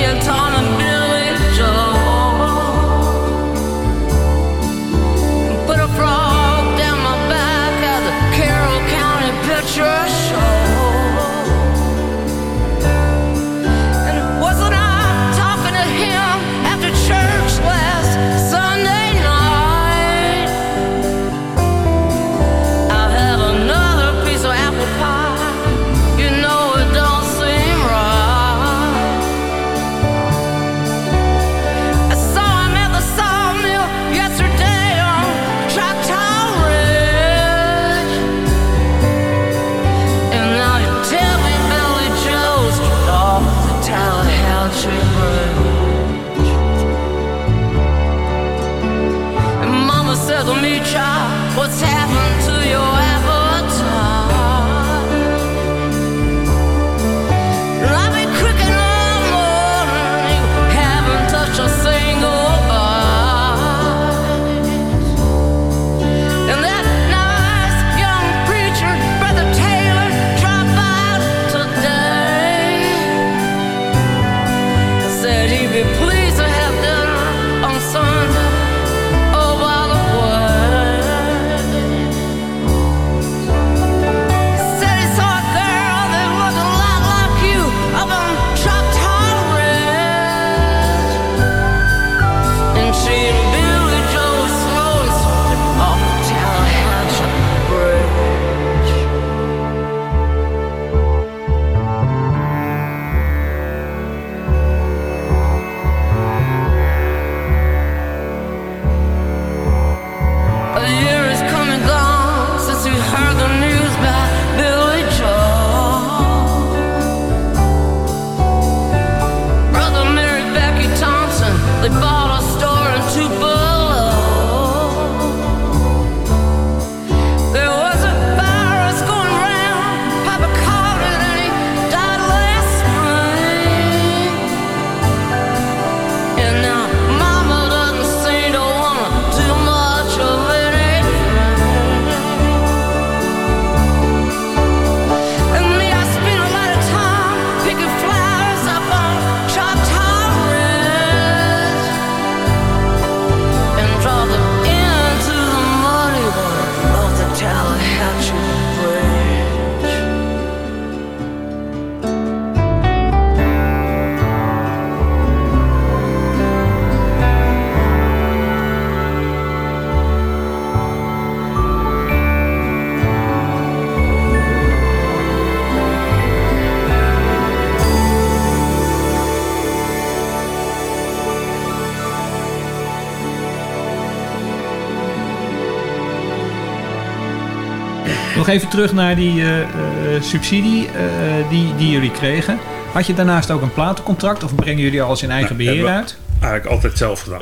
[SPEAKER 13] Nog even terug naar die eh, eh, subsidie eh, die, die jullie kregen. Had je daarnaast ook een platencontract of brengen jullie alles in eigen
[SPEAKER 12] Nou,
[SPEAKER 13] beheer uit?
[SPEAKER 12] Eigenlijk altijd zelf gedaan.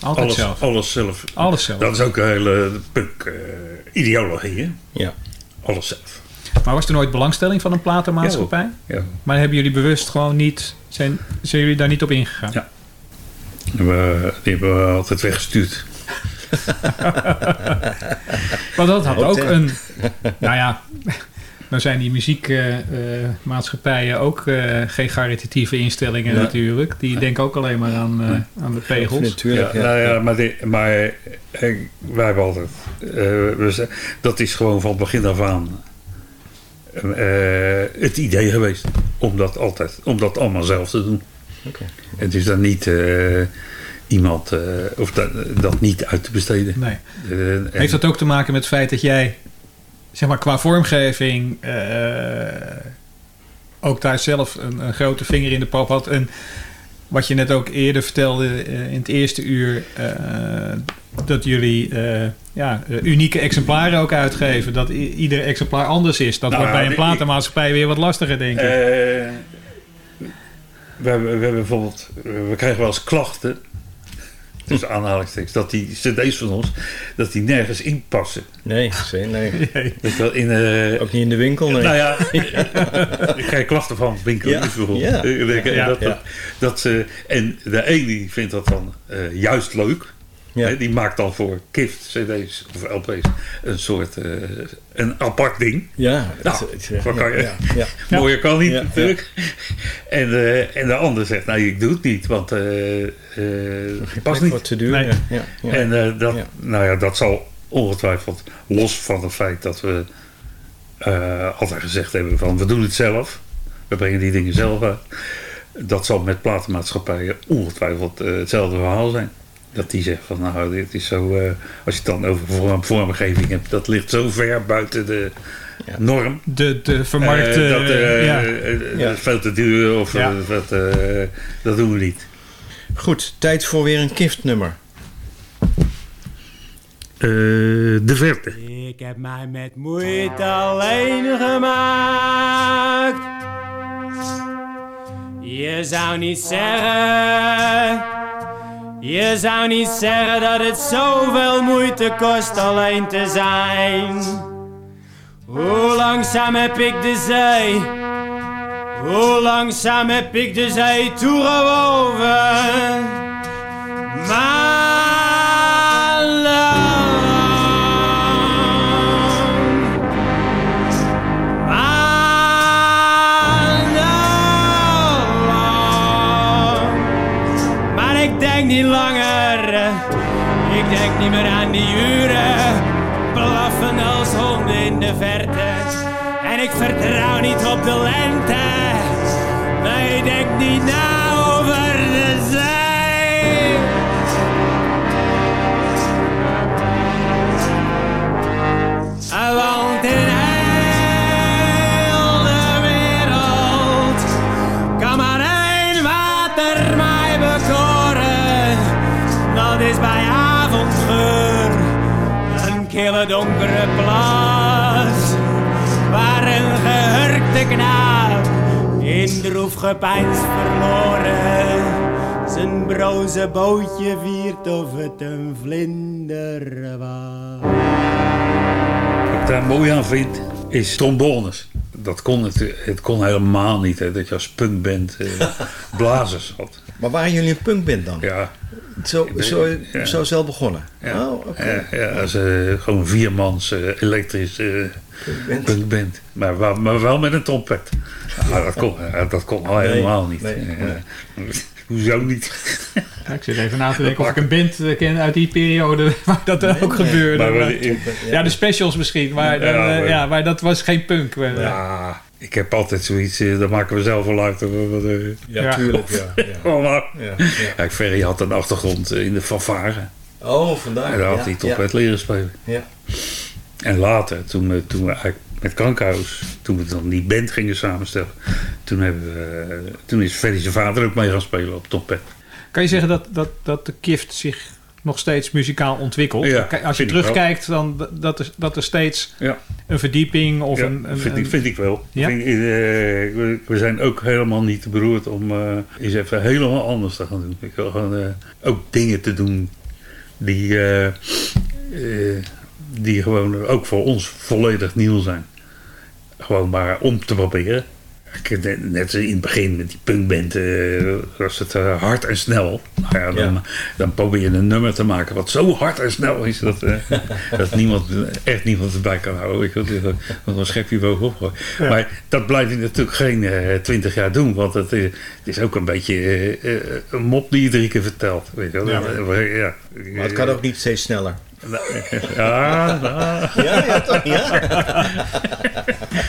[SPEAKER 13] Altijd
[SPEAKER 12] alles,
[SPEAKER 13] zelf.
[SPEAKER 12] Alles zelf.
[SPEAKER 13] Alles zelf.
[SPEAKER 12] Dat is ook een hele punk ideologie, hè?
[SPEAKER 14] Ja.
[SPEAKER 12] Alles zelf.
[SPEAKER 13] Maar was er nooit belangstelling van een platenmaatschappij?
[SPEAKER 12] Ja.
[SPEAKER 13] Maar hebben jullie bewust gewoon niet, zijn, zijn jullie daar niet op ingegaan?
[SPEAKER 12] Ja. We, die hebben we altijd weggestuurd. (laughs)
[SPEAKER 13] Maar dat had
[SPEAKER 12] Ook
[SPEAKER 13] een. Nou ja, nou zijn die muziekmaatschappijen ook eh, geen caritatieve instellingen
[SPEAKER 12] Ja.
[SPEAKER 13] natuurlijk. Die denken ook alleen maar aan, eh, aan de pegels.
[SPEAKER 12] ja, nou ja, maar, die- maar eh, wij hebben altijd... eh, we zijn- dat is gewoon van begin af aan eh, het idee geweest. Om dat altijd, om dat allemaal zelf te doen.
[SPEAKER 14] Oké.
[SPEAKER 12] Het is dan niet eh, iemand, eh, of dat, dat niet uit te besteden.
[SPEAKER 13] Nee.
[SPEAKER 12] Eh,
[SPEAKER 13] Heeft dat ook te maken met het feit dat jij, zeg maar, qua vormgeving eh, ook daar zelf een, een grote vinger in de pap had? En wat je net ook eerder vertelde in het eerste uur, dat jullie ja, unieke exemplaren ook uitgeven. Dat ieder exemplaar anders is. Dat
[SPEAKER 12] Nou
[SPEAKER 13] wordt bij een platenmaatschappij weer wat lastiger, denk ik.
[SPEAKER 12] We, hebben, we hebben bijvoorbeeld, we krijgen wel eens klachten, tussen aanhalingstekens, dat die cd's van ons, dat die nergens in passen.
[SPEAKER 14] Nee, nee,
[SPEAKER 12] in, eh,
[SPEAKER 14] Ook niet in de winkel, nee.
[SPEAKER 12] Nou ja, (laughs) (laughs) ik krijg klachten van winkeliers
[SPEAKER 14] Ja,
[SPEAKER 12] bijvoorbeeld.
[SPEAKER 14] ja. (laughs) Ja,
[SPEAKER 12] dat,
[SPEAKER 14] ja.
[SPEAKER 12] Dat, ze- en de een die vindt dat dan eh, juist leuk. Hè, die maakt dan voor KIFT, cd's of LP's een soort eh, een apart ding.
[SPEAKER 14] Ja,
[SPEAKER 12] nou,
[SPEAKER 14] het-
[SPEAKER 12] wat kan je?
[SPEAKER 14] ja, ja, ja. (laughs)
[SPEAKER 12] Mooier kan niet
[SPEAKER 14] Ja,
[SPEAKER 12] natuurlijk. En, eh, en de ander zegt, nou ik doe het niet, want eh eh, het past niet.
[SPEAKER 14] wordt te duur, ja, ja, ja.
[SPEAKER 12] En eh, dat,
[SPEAKER 14] Ja.
[SPEAKER 12] nou ja, dat zal ongetwijfeld, los van het feit dat we eh, altijd gezegd hebben van we doen het zelf. We brengen die dingen zelf uit. Dat zal met platenmaatschappijen ongetwijfeld eh, hetzelfde verhaal zijn. Dat die zeggen van nou dit is zo, eh, als je het dan over vorm, vormgeving hebt, dat ligt zo ver buiten de norm.
[SPEAKER 13] De, de vermarkte...
[SPEAKER 12] Eh, dat, eh,
[SPEAKER 13] ja.
[SPEAKER 14] Ja.
[SPEAKER 12] dat is veel te duur of
[SPEAKER 14] Ja.
[SPEAKER 12] eh, dat, dat doen we niet.
[SPEAKER 14] Goed, tijd voor weer een kiftnummer.
[SPEAKER 12] Eh, de verte.
[SPEAKER 10] Ik heb mij met moeite alleen gemaakt. Je zou niet zeggen, je zou niet zeggen dat het zoveel moeite kost alleen te zijn. Hoe langzaam heb ik de zee, hoe langzaam heb ik de zee toegewoven. Maar denk niet langer, ik denk niet meer aan die uren, blaffen als honden in de verte. En ik vertrouw niet op de lente, nee, ik denk niet na over de zee. Kille donkere plaats. Waar een gehurkte knaap in droef gepeins verloren. Zijn broze bootje viert of het een vlinder was.
[SPEAKER 12] Wat daar mooi aan vind, is trombones. Dat kon het, het kon helemaal niet, hè, dat je als punkband eh (laughs) blazers had.
[SPEAKER 14] Maar waren jullie een punkband dan?
[SPEAKER 12] Ja.
[SPEAKER 14] Zo, zo,
[SPEAKER 12] Ja.
[SPEAKER 14] zo zelf begonnen?
[SPEAKER 12] Ja,
[SPEAKER 14] Oh,
[SPEAKER 12] ja, ja, als eh, gewoon viermans eh elektrisch eh,
[SPEAKER 14] Punkband.
[SPEAKER 12] punkband. Maar, wel- maar wel met een trompet. Maar dat kon, ja, dat kon al
[SPEAKER 14] Nee,
[SPEAKER 12] helemaal niet.
[SPEAKER 14] nee, (laughs)
[SPEAKER 12] Hoezo niet?
[SPEAKER 13] Ja, ik zit even na te denken of ik een band eh, ken uit die periode (laughs) waar dat ook
[SPEAKER 12] nee.
[SPEAKER 13] gebeurde.
[SPEAKER 12] Maar
[SPEAKER 13] ja, de specials misschien, maar, dan,
[SPEAKER 12] Ja,
[SPEAKER 13] eh,
[SPEAKER 12] maar-
[SPEAKER 13] ja, maar dat was geen punk. Maar, eh,
[SPEAKER 12] Ja, ik heb altijd zoiets, dat maken we zelf wel uit. eh,
[SPEAKER 14] Ja, tuurlijk, ja, (laughs) ja. Ja, ja.
[SPEAKER 12] Ferry had een achtergrond in de fanfare.
[SPEAKER 14] Oh, vandaar.
[SPEAKER 12] En daar had
[SPEAKER 14] ja,
[SPEAKER 12] hij toch
[SPEAKER 14] ja.
[SPEAKER 12] met leren spelen.
[SPEAKER 14] Ja.
[SPEAKER 12] En later, toen, we- toen we eigenlijk met Krankhuis, toen we dan die band gingen samenstellen, toen, hebben we, toen is Ferry zijn vader ook mee gaan spelen op trompet.
[SPEAKER 13] Kan je zeggen dat, dat, dat de Kift zich nog steeds muzikaal.
[SPEAKER 12] Ja,
[SPEAKER 13] Kijk, Als je terugkijkt, dan dat er, dat er steeds
[SPEAKER 12] Ja.
[SPEAKER 13] een verdieping of
[SPEAKER 12] Ja,
[SPEAKER 13] een, een,
[SPEAKER 12] vind, ik, vind ik wel.
[SPEAKER 13] Ja?
[SPEAKER 12] Vind ik, eh, we, zijn ook helemaal niet beroerd om eh, eens even helemaal anders te gaan doen. Ik wil gewoon eh, ook dingen te doen die, die gewoon ook voor ons volledig nieuw zijn. Gewoon maar om te proberen. Ik, net, in het begin met die punkband eh, was het eh, hard en snel. Nou ja, dan, dan probeer je een nummer te maken wat zo hard en snel is dat, eh, (laughs) dat niemand, echt niemand erbij kan houden. Je, wel. wat een schepje bovenop gooien.
[SPEAKER 13] Ja.
[SPEAKER 12] Maar dat blijf je natuurlijk geen eh, twintig jaar doen, want het, het is ook een beetje een mop die je drie keer vertelt. Weet je wel.
[SPEAKER 14] Ja.
[SPEAKER 12] Ja.
[SPEAKER 14] Maar het kan ook niet steeds sneller.
[SPEAKER 12] Ja.
[SPEAKER 14] Ja, ja, toch? Ja.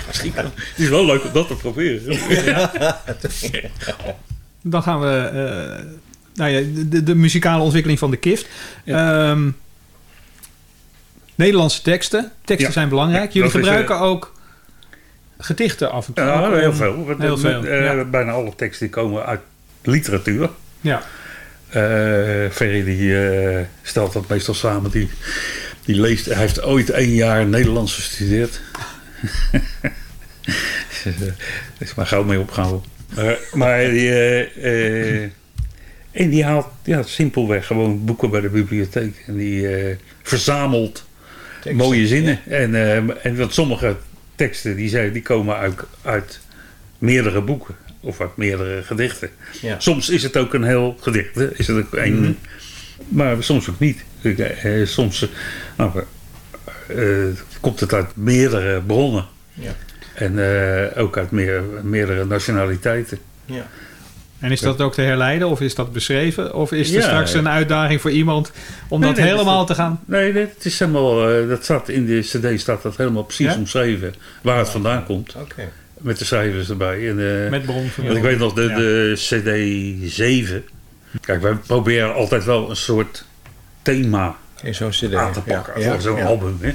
[SPEAKER 12] Misschien kan. Het is wel leuk om dat te proberen.
[SPEAKER 13] Dan gaan we... eh, nou ja, de, de muzikale ontwikkeling van de KIFT. Ehm, Nederlandse teksten. Teksten
[SPEAKER 12] Ja.
[SPEAKER 13] zijn belangrijk.
[SPEAKER 12] Ja,
[SPEAKER 13] Jullie
[SPEAKER 12] dat is,
[SPEAKER 13] gebruiken ook gedichten af en toe.
[SPEAKER 12] Ja, heel veel. Eh,
[SPEAKER 13] veel,
[SPEAKER 12] eh,
[SPEAKER 13] ja.
[SPEAKER 12] Bijna alle teksten die komen uit literatuur.
[SPEAKER 13] Ja.
[SPEAKER 12] Eh, Ferry die eh, stelt dat meestal samen. Die, die leest, hij heeft ooit één jaar Nederlands gestudeerd. Er (laughs) is maar gauw mee opgehouden. Maar, maar die, eh, en die haalt ja, simpelweg gewoon boeken bij de bibliotheek. En die verzamelt mooie zinnen. En, en want sommige teksten die, zijn, die komen uit, uit meerdere boeken. Of uit meerdere gedichten.
[SPEAKER 14] Ja.
[SPEAKER 12] Soms is het ook een heel gedicht. hè. Is het ook één,
[SPEAKER 14] Mhm.
[SPEAKER 12] Maar soms ook niet. Ik, eh, soms eh, nou, eh, komt het uit meerdere bronnen.
[SPEAKER 14] Ja.
[SPEAKER 12] En eh, ook uit meer, meerdere nationaliteiten.
[SPEAKER 14] Ja.
[SPEAKER 13] En is dat ook te herleiden of is dat beschreven? Of is er
[SPEAKER 12] Ja,
[SPEAKER 13] straks
[SPEAKER 12] ja.
[SPEAKER 13] een uitdaging voor iemand om
[SPEAKER 12] Nee,
[SPEAKER 13] dat
[SPEAKER 12] nee,
[SPEAKER 13] helemaal
[SPEAKER 12] dat
[SPEAKER 13] te gaan...
[SPEAKER 12] Nee, nee, het is helemaal, eh, dat staat in de cd staat dat helemaal precies
[SPEAKER 13] Ja?
[SPEAKER 12] omschreven. Waar het vandaan komt.
[SPEAKER 14] Oké.
[SPEAKER 12] Met de cijfers erbij. En, eh,
[SPEAKER 13] Met bron van-
[SPEAKER 12] want ik weet nog, de,
[SPEAKER 13] Ja.
[SPEAKER 12] de cd 7. Kijk, wij proberen altijd wel een soort thema
[SPEAKER 14] In zo'n cd.
[SPEAKER 12] aan te
[SPEAKER 14] Ja.
[SPEAKER 12] pakken
[SPEAKER 14] Ja.
[SPEAKER 12] voor zo'n
[SPEAKER 14] Ja.
[SPEAKER 12] album. Hè.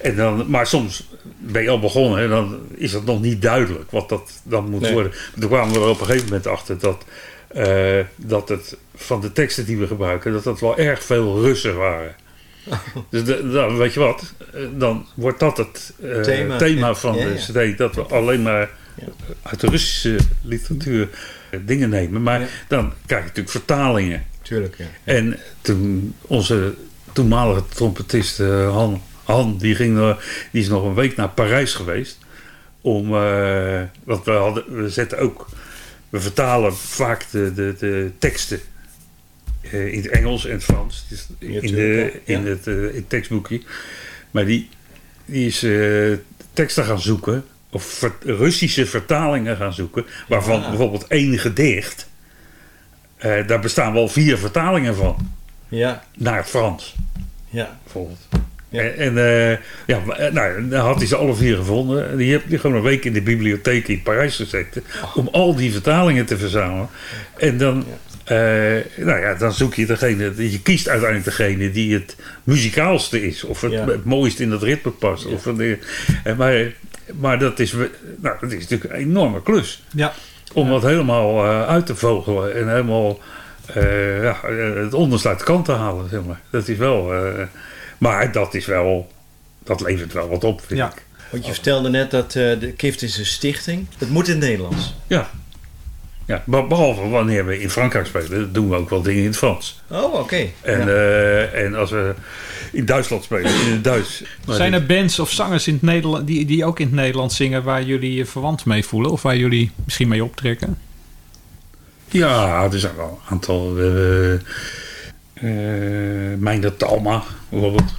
[SPEAKER 12] En dan, maar soms ben je al begonnen en dan is het nog niet duidelijk wat dat dan moet
[SPEAKER 14] Nee.
[SPEAKER 12] worden. Toen kwamen we er op een gegeven moment achter dat, eh, dat het van de teksten die we gebruiken, dat dat wel erg veel Russen waren. (laughs) Dus de- dan weet je wat, eh, dan wordt dat het eh,
[SPEAKER 14] Thema.
[SPEAKER 12] van
[SPEAKER 14] Ja,
[SPEAKER 12] de. CD. Dat we alleen maar uit de Russische literatuur eh, dingen nemen. Maar dan krijg je natuurlijk vertalingen.
[SPEAKER 14] Tuurlijk, ja.
[SPEAKER 12] En toen onze toenmalige trompetist Han, Han die, ging, die is nog een week naar Parijs geweest. Om, want we, hadden, we zetten ook, we vertalen vaak de, de, de teksten eh, in het Engels en het Frans. Dus in, de,
[SPEAKER 14] ja.
[SPEAKER 12] in, het, eh, in het tekstboekje. Maar die, die is eh, teksten gaan zoeken, of ver- Russische vertalingen gaan zoeken, waarvan
[SPEAKER 14] Ja.
[SPEAKER 12] bijvoorbeeld één gedicht. Daar bestaan wel vier vertalingen van.
[SPEAKER 14] Ja.
[SPEAKER 12] Naar het Frans,
[SPEAKER 14] Ja.
[SPEAKER 12] bijvoorbeeld. En, en ja, nou, dan had hij ze alle vier gevonden. Die heb je gewoon een week in de bibliotheek in Parijs gezeten. Om al die vertalingen te verzamelen. En dan, nou ja, dan zoek je degene. Je kiest uiteindelijk degene die het muzikaalste is. Of het,
[SPEAKER 14] Ja.
[SPEAKER 12] het mooist in het ritme past. Of eh, maar, maar dat is, nou, dat is natuurlijk een enorme klus.
[SPEAKER 13] Ja.
[SPEAKER 12] Om dat helemaal eh, uit te vogelen. En helemaal eh, ja, eh, het onderste uit de kant te halen. Zeg maar. Dat is wel... eh, maar dat is wel... Dat levert wel wat op, vind
[SPEAKER 13] Ja.
[SPEAKER 12] ik.
[SPEAKER 14] Want je vertelde net dat eh, de KIFT is een stichting. Het moet in het Nederlands.
[SPEAKER 12] Ja. Ja. be- Behalve wanneer we in Frankrijk spelen, doen we ook wel dingen in het Frans.
[SPEAKER 14] Oh, oké.
[SPEAKER 12] En,
[SPEAKER 14] Ja.
[SPEAKER 12] eh, en als we in Duitsland spelen, in het Duits.
[SPEAKER 13] Zijn er bands of zangers in het Nederland, die, die ook in het Nederlands zingen... waar jullie je verwant mee voelen? Of waar jullie misschien mee optrekken?
[SPEAKER 12] Ja, er zijn wel een aantal. Eh Meijner Talma bijvoorbeeld. Daar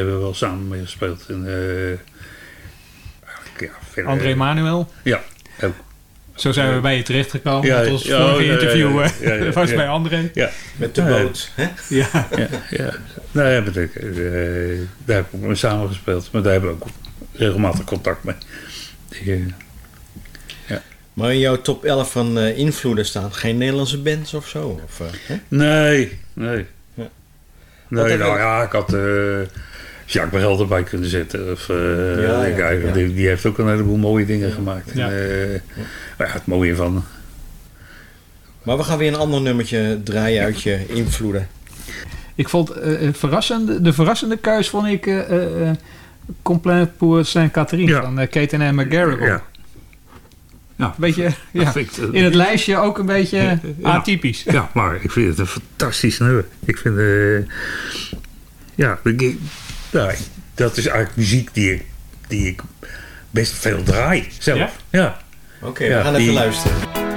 [SPEAKER 12] hebben we wel samen mee gespeeld. En, eh, eigenlijk, ja, verder-
[SPEAKER 13] André Manuel?
[SPEAKER 12] Ja.
[SPEAKER 13] Zo zijn we bij je terechtgekomen.
[SPEAKER 12] Ja,
[SPEAKER 13] want ons
[SPEAKER 12] ja,
[SPEAKER 13] vorige
[SPEAKER 12] ja, ja,
[SPEAKER 13] interview
[SPEAKER 12] ja, ja, ja, (laughs)
[SPEAKER 13] was
[SPEAKER 12] ja.
[SPEAKER 13] bij André.
[SPEAKER 12] Ja.
[SPEAKER 14] Met de boot. Hè?
[SPEAKER 13] Ja.
[SPEAKER 12] ja, ja. Nou ja, met, eh, daar heb ik ook mee samen gespeeld. Maar daar hebben we ook regelmatig contact mee. Die, eh, ja.
[SPEAKER 14] Maar in jouw top 11 van eh, invloeden staan geen Nederlandse bands of zo? Of, hè?
[SPEAKER 12] Nee, nee.
[SPEAKER 14] Ja.
[SPEAKER 12] Nee, nou ja, ik had eh Jacques Brel erbij kunnen zetten. Of, eh,
[SPEAKER 14] Ja, ja,
[SPEAKER 12] kijk,
[SPEAKER 14] ja.
[SPEAKER 12] Die, die heeft ook een heleboel mooie dingen gemaakt.
[SPEAKER 13] Ja.
[SPEAKER 12] En, eh, maar ja, het mooie van...
[SPEAKER 14] Maar we gaan weer een ander nummertje draaien uit je invloeden.
[SPEAKER 13] Ik vond eh, verrassende, de verrassende keus vond ik eh eh, eh, Complein pour Saint-Catherine van uh, Kate en McGarrigle.
[SPEAKER 12] Ja. Ja.
[SPEAKER 13] Beetje, ja,
[SPEAKER 12] vind
[SPEAKER 13] in het lijstje ook een beetje
[SPEAKER 12] Ja.
[SPEAKER 13] atypisch.
[SPEAKER 12] Ja, maar ik vind het een fantastisch nummer. Ik vind... eh, ja, ik- ja, dat is eigenlijk muziek die ik, die ik best veel draai zelf. Ja.
[SPEAKER 8] Oké, we gaan even luisteren.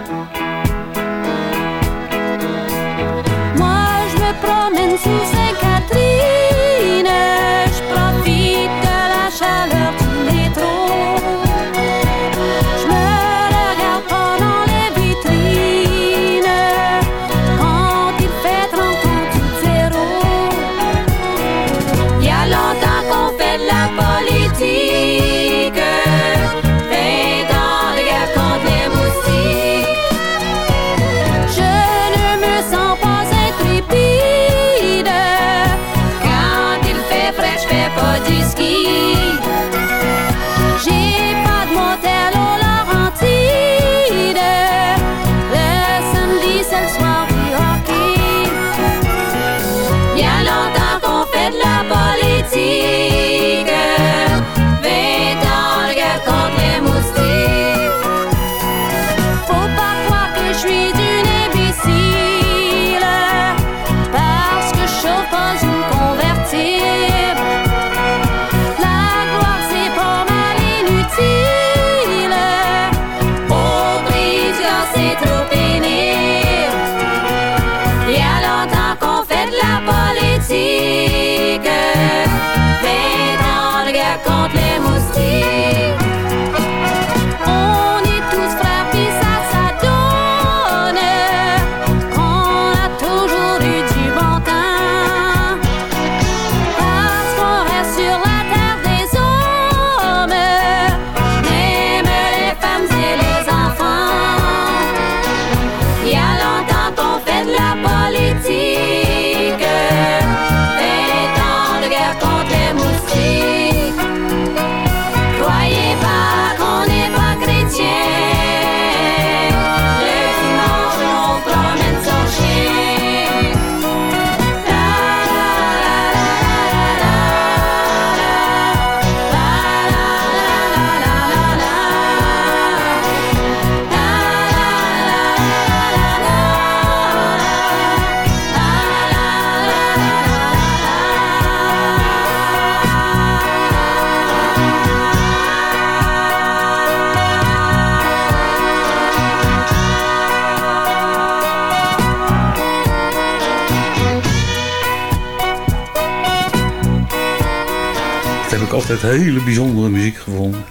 [SPEAKER 12] Altijd hele bijzondere muziek gevonden.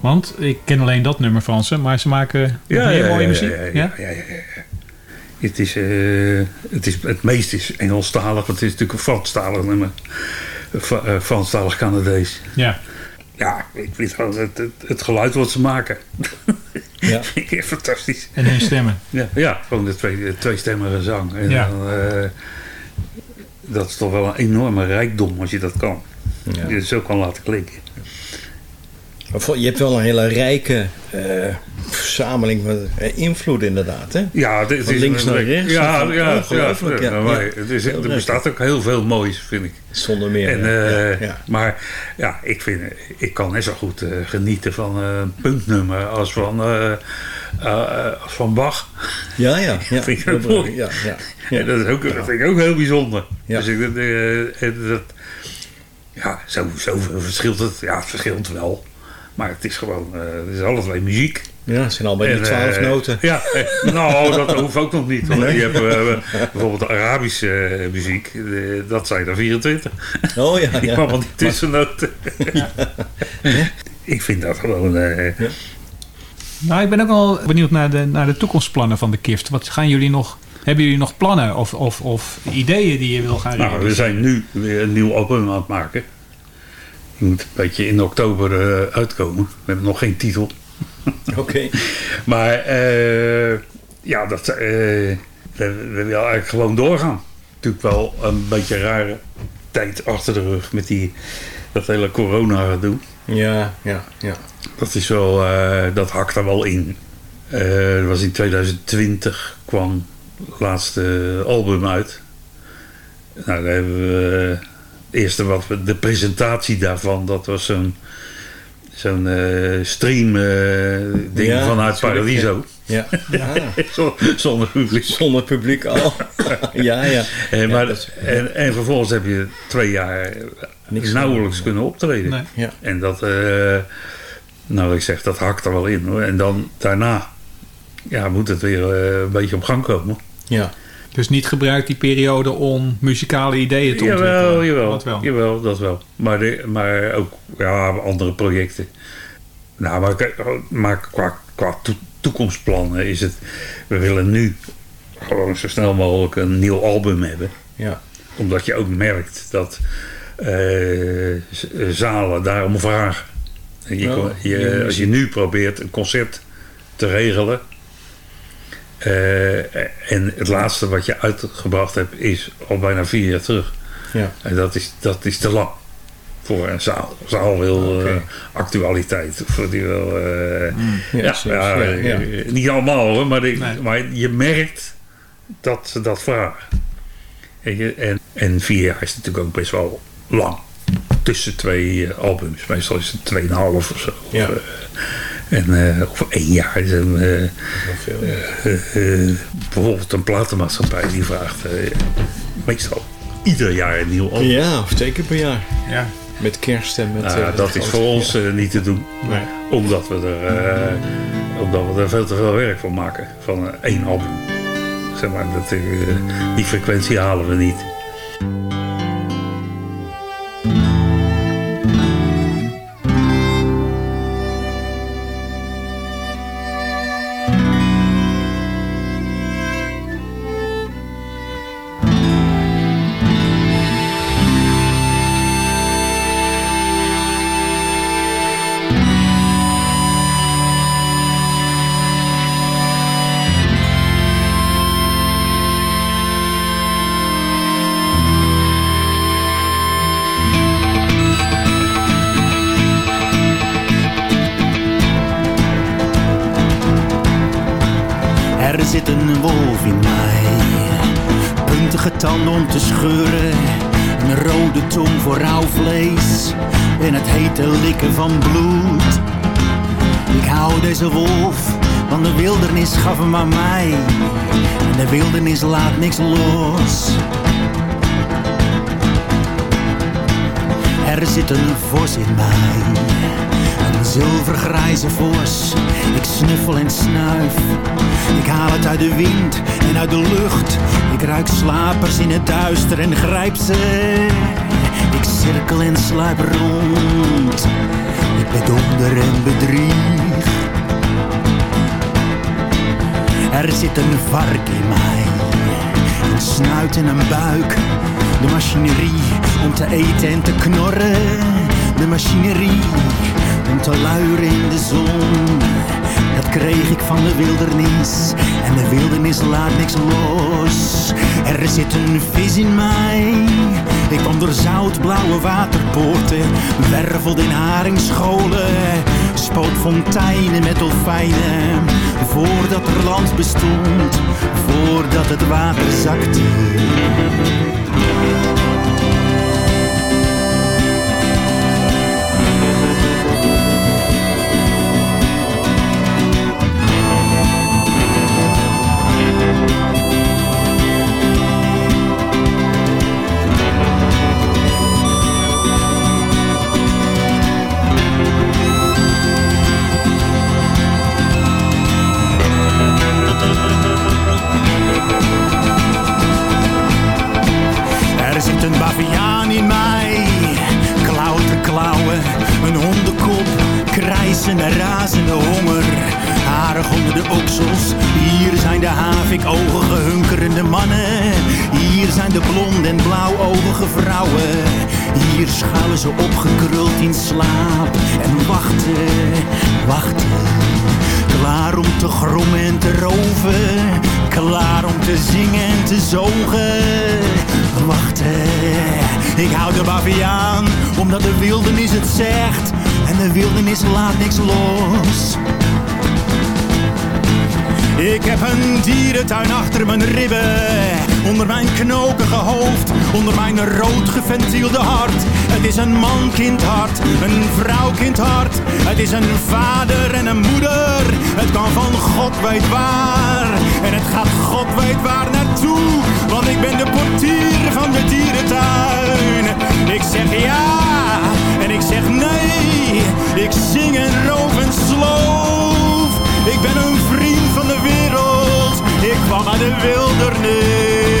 [SPEAKER 13] Want ik ken alleen dat nummer van ze, maar ze maken
[SPEAKER 12] Ja,
[SPEAKER 13] hele
[SPEAKER 12] ja,
[SPEAKER 13] mooie muziek.
[SPEAKER 12] ja, ja, ja. Het, is, eh, het, is, het meeste is Engelstalig, want het is natuurlijk een Franstalig nummer. Fra- eh, Franstalig Canadees.
[SPEAKER 13] Ja.
[SPEAKER 12] Ja, ik vind gewoon het, het, het geluid wat ze maken.
[SPEAKER 8] Ja. (laughs)
[SPEAKER 12] vind ik fantastisch.
[SPEAKER 13] En hun stemmen.
[SPEAKER 12] Ja, ja gewoon de twee, de tweestemmige zang. En
[SPEAKER 13] Ja.
[SPEAKER 12] dan, eh, dat is toch wel een enorme rijkdom als je dat kan.
[SPEAKER 8] Ja.
[SPEAKER 12] Je het zo kan laten klinken.
[SPEAKER 8] Je hebt wel een hele rijke eh, verzameling van eh, invloed inderdaad, hè?
[SPEAKER 12] Ja,
[SPEAKER 8] Van
[SPEAKER 12] is
[SPEAKER 8] links naar rechts.
[SPEAKER 12] Ja, ja,
[SPEAKER 8] ongelooflijk,
[SPEAKER 12] ja,
[SPEAKER 8] ja.
[SPEAKER 12] Het is, er bestaat ook heel veel moois, vind ik.
[SPEAKER 8] Zonder meer.
[SPEAKER 12] En, eh. Maar ja, ik, vind, ik kan net zo goed genieten van een puntnummer als van, als van Bach.
[SPEAKER 8] Ja, ja. (laughs) ja.
[SPEAKER 12] vind ik ook
[SPEAKER 8] mooi. Ja, ja.
[SPEAKER 12] En dat, is ook, dat vind ik ook heel bijzonder.
[SPEAKER 8] Ja.
[SPEAKER 12] Dus ik, dat, ja, zo, zoveel verschilt het. Ja, het verschilt wel. Maar het is gewoon, eh, het is alle twee muziek.
[SPEAKER 8] Ja, het zijn al bij die twaalf
[SPEAKER 12] eh,
[SPEAKER 8] noten.
[SPEAKER 12] Ja, eh, nou, (laughs) dat hoeft ook nog niet. Want
[SPEAKER 8] Nee.
[SPEAKER 12] je hebt bijvoorbeeld de Arabische muziek, eh, dat zijn er 24.
[SPEAKER 8] Oh ja, (laughs)
[SPEAKER 12] Die (laughs)
[SPEAKER 8] ja.
[SPEAKER 12] van die tussennoten. Ik vind dat gewoon... eh,
[SPEAKER 13] Nou, ik ben ook wel benieuwd naar de, naar de toekomstplannen van de KIFT. Wat gaan jullie nog... Hebben jullie nog plannen of, of, of ideeën die je wil gaan
[SPEAKER 12] Nou, we
[SPEAKER 13] realiseren?
[SPEAKER 12] zijn nu weer een nieuw album aan het maken. Die moet een beetje in oktober eh, uitkomen. We hebben nog geen titel. (laughs)
[SPEAKER 8] Oké.
[SPEAKER 12] Maar eh, ja, dat, eh, we, we willen eigenlijk gewoon doorgaan. Natuurlijk wel een beetje een rare tijd achter de rug met die, dat hele corona doen.
[SPEAKER 8] Ja, ja, ja.
[SPEAKER 12] Dat is wel, eh, dat hakt er wel in. Eh, dat was in 2020 kwam laatste album uit. Nou, daar hebben we... eh, Het eerste wat we... De presentatie daarvan, dat was zo'n... Zo'n eh, stream eh, ding
[SPEAKER 14] Ja,
[SPEAKER 12] vanuit Paradiso.
[SPEAKER 14] Ja. Ja. (laughs)
[SPEAKER 12] Zo- Zonder publiek.
[SPEAKER 14] Zonder publiek al. (laughs) ja, ja.
[SPEAKER 12] En, maar,
[SPEAKER 14] Ja, dat is-
[SPEAKER 12] en, en vervolgens heb je twee jaar
[SPEAKER 14] Niks
[SPEAKER 12] nauwelijks kunnen optreden.
[SPEAKER 14] Nee. Ja.
[SPEAKER 12] En dat, eh, nou ik zeg, dat hakt er wel in hoor. En dan daarna ja, moet het weer eh, een beetje op gang komen.
[SPEAKER 14] Ja.
[SPEAKER 13] Dus niet gebruikt die periode om muzikale ideeën te ontwikkelen.
[SPEAKER 12] Jawel,
[SPEAKER 13] Dat wel.
[SPEAKER 12] jawel, dat wel. Maar, de, maar ook ja, andere projecten. Nou, maar, kijk, maar qua, qua to- toekomstplannen is het... We willen nu gewoon zo snel mogelijk een nieuw album hebben.
[SPEAKER 14] Ja.
[SPEAKER 12] Omdat je ook merkt dat eh, zalen daarom vragen. Je, als je nu probeert een concert te regelen... eh, en het laatste wat je uitgebracht hebt is al bijna vier jaar terug.
[SPEAKER 14] Ja.
[SPEAKER 12] En dat is, dat is te lang voor een zaal. Een zaal wil eh, actualiteit. Of die wil, eh,
[SPEAKER 14] Mm. Ja,
[SPEAKER 12] ja,
[SPEAKER 14] soms,
[SPEAKER 12] ja,
[SPEAKER 14] ja, ja.
[SPEAKER 12] Niet allemaal hoor, maar, die- maar je merkt dat ze dat vragen. Je, En, en vier jaar is natuurlijk ook best wel lang. Tussen twee eh, albums. Meestal is het tweeënhalf of zo.
[SPEAKER 14] Ja.
[SPEAKER 12] Of, eh, en, eh, of één jaar. is eh, bijvoorbeeld een platenmaatschappij die vraagt eh, meestal ieder jaar een nieuw album.
[SPEAKER 14] Ja, of twee keer per jaar.
[SPEAKER 13] Ja.
[SPEAKER 14] Met kerst en met...
[SPEAKER 12] Nou, dat is voor ons niet te doen.
[SPEAKER 14] Nee.
[SPEAKER 12] Omdat, we er, eh, omdat we er veel te veel werk van maken. Van één album. Zeg maar, dat, die frequentie halen we niet.
[SPEAKER 11] Er zit een wolf in mij. Puntige tanden om te scheuren. Een rode tong voor rauw vlees. En het hete likken van bloed. Ik hou deze wolf, want de wildernis gaf hem aan mij. En de wildernis laat niks los. Er zit een vos in mij. Een zilvergrijze vos. Ik snuffel en snuif. Ik haal het uit de wind en uit de lucht. Ik ruik slapers in het duister en grijp ze. Ik cirkel en sluip rond. Ik bedonder en bedrieg. Er zit een vark in mij. Een snuit en een buik. De machinerie om te eten en te knorren. De machinerie om te luieren in de zon. Dat kreeg ik van de wildernis. En de wildernis laat niks los. Er zit een vis in mij. Ik kwam door zoutblauwe waterpoorten. Wervelde in haringscholen. Spoot fonteinen met dolfijnen. Voordat er land bestond. Voordat het water zakte. Er baviaan in mij, klauterklauwen, een hondenkop, krijzende, razende honger. Harig onder de oksels, hier zijn de havikoogige hunkerende mannen. Hier zijn de blonde en blauwoogige vrouwen. Hier schuilen ze opgekruld in slaap en wachten, wachten. Klaar om te grommen en te roven. Klaar om te zingen en te zogen. Wachten, ik hou de baviaan, omdat de wildernis het zegt. En de wildernis laat niks los. Ik heb een dierentuin achter mijn ribben.
[SPEAKER 18] Onder mijn knokige hoofd, onder mijn rood geventielde hart. Het is een man-kindhart, een vrouw-kindhart. Het is een vader en een moeder. Het kan van God weet waar. En het gaat God weet waar naartoe. Want ik ben de portier van de dierentuin. Ik zeg ja en ik zeg nee. Ik zing en roof en sloof. Ik ben een vriend van de wereld. Ik kwam uit de wildernis.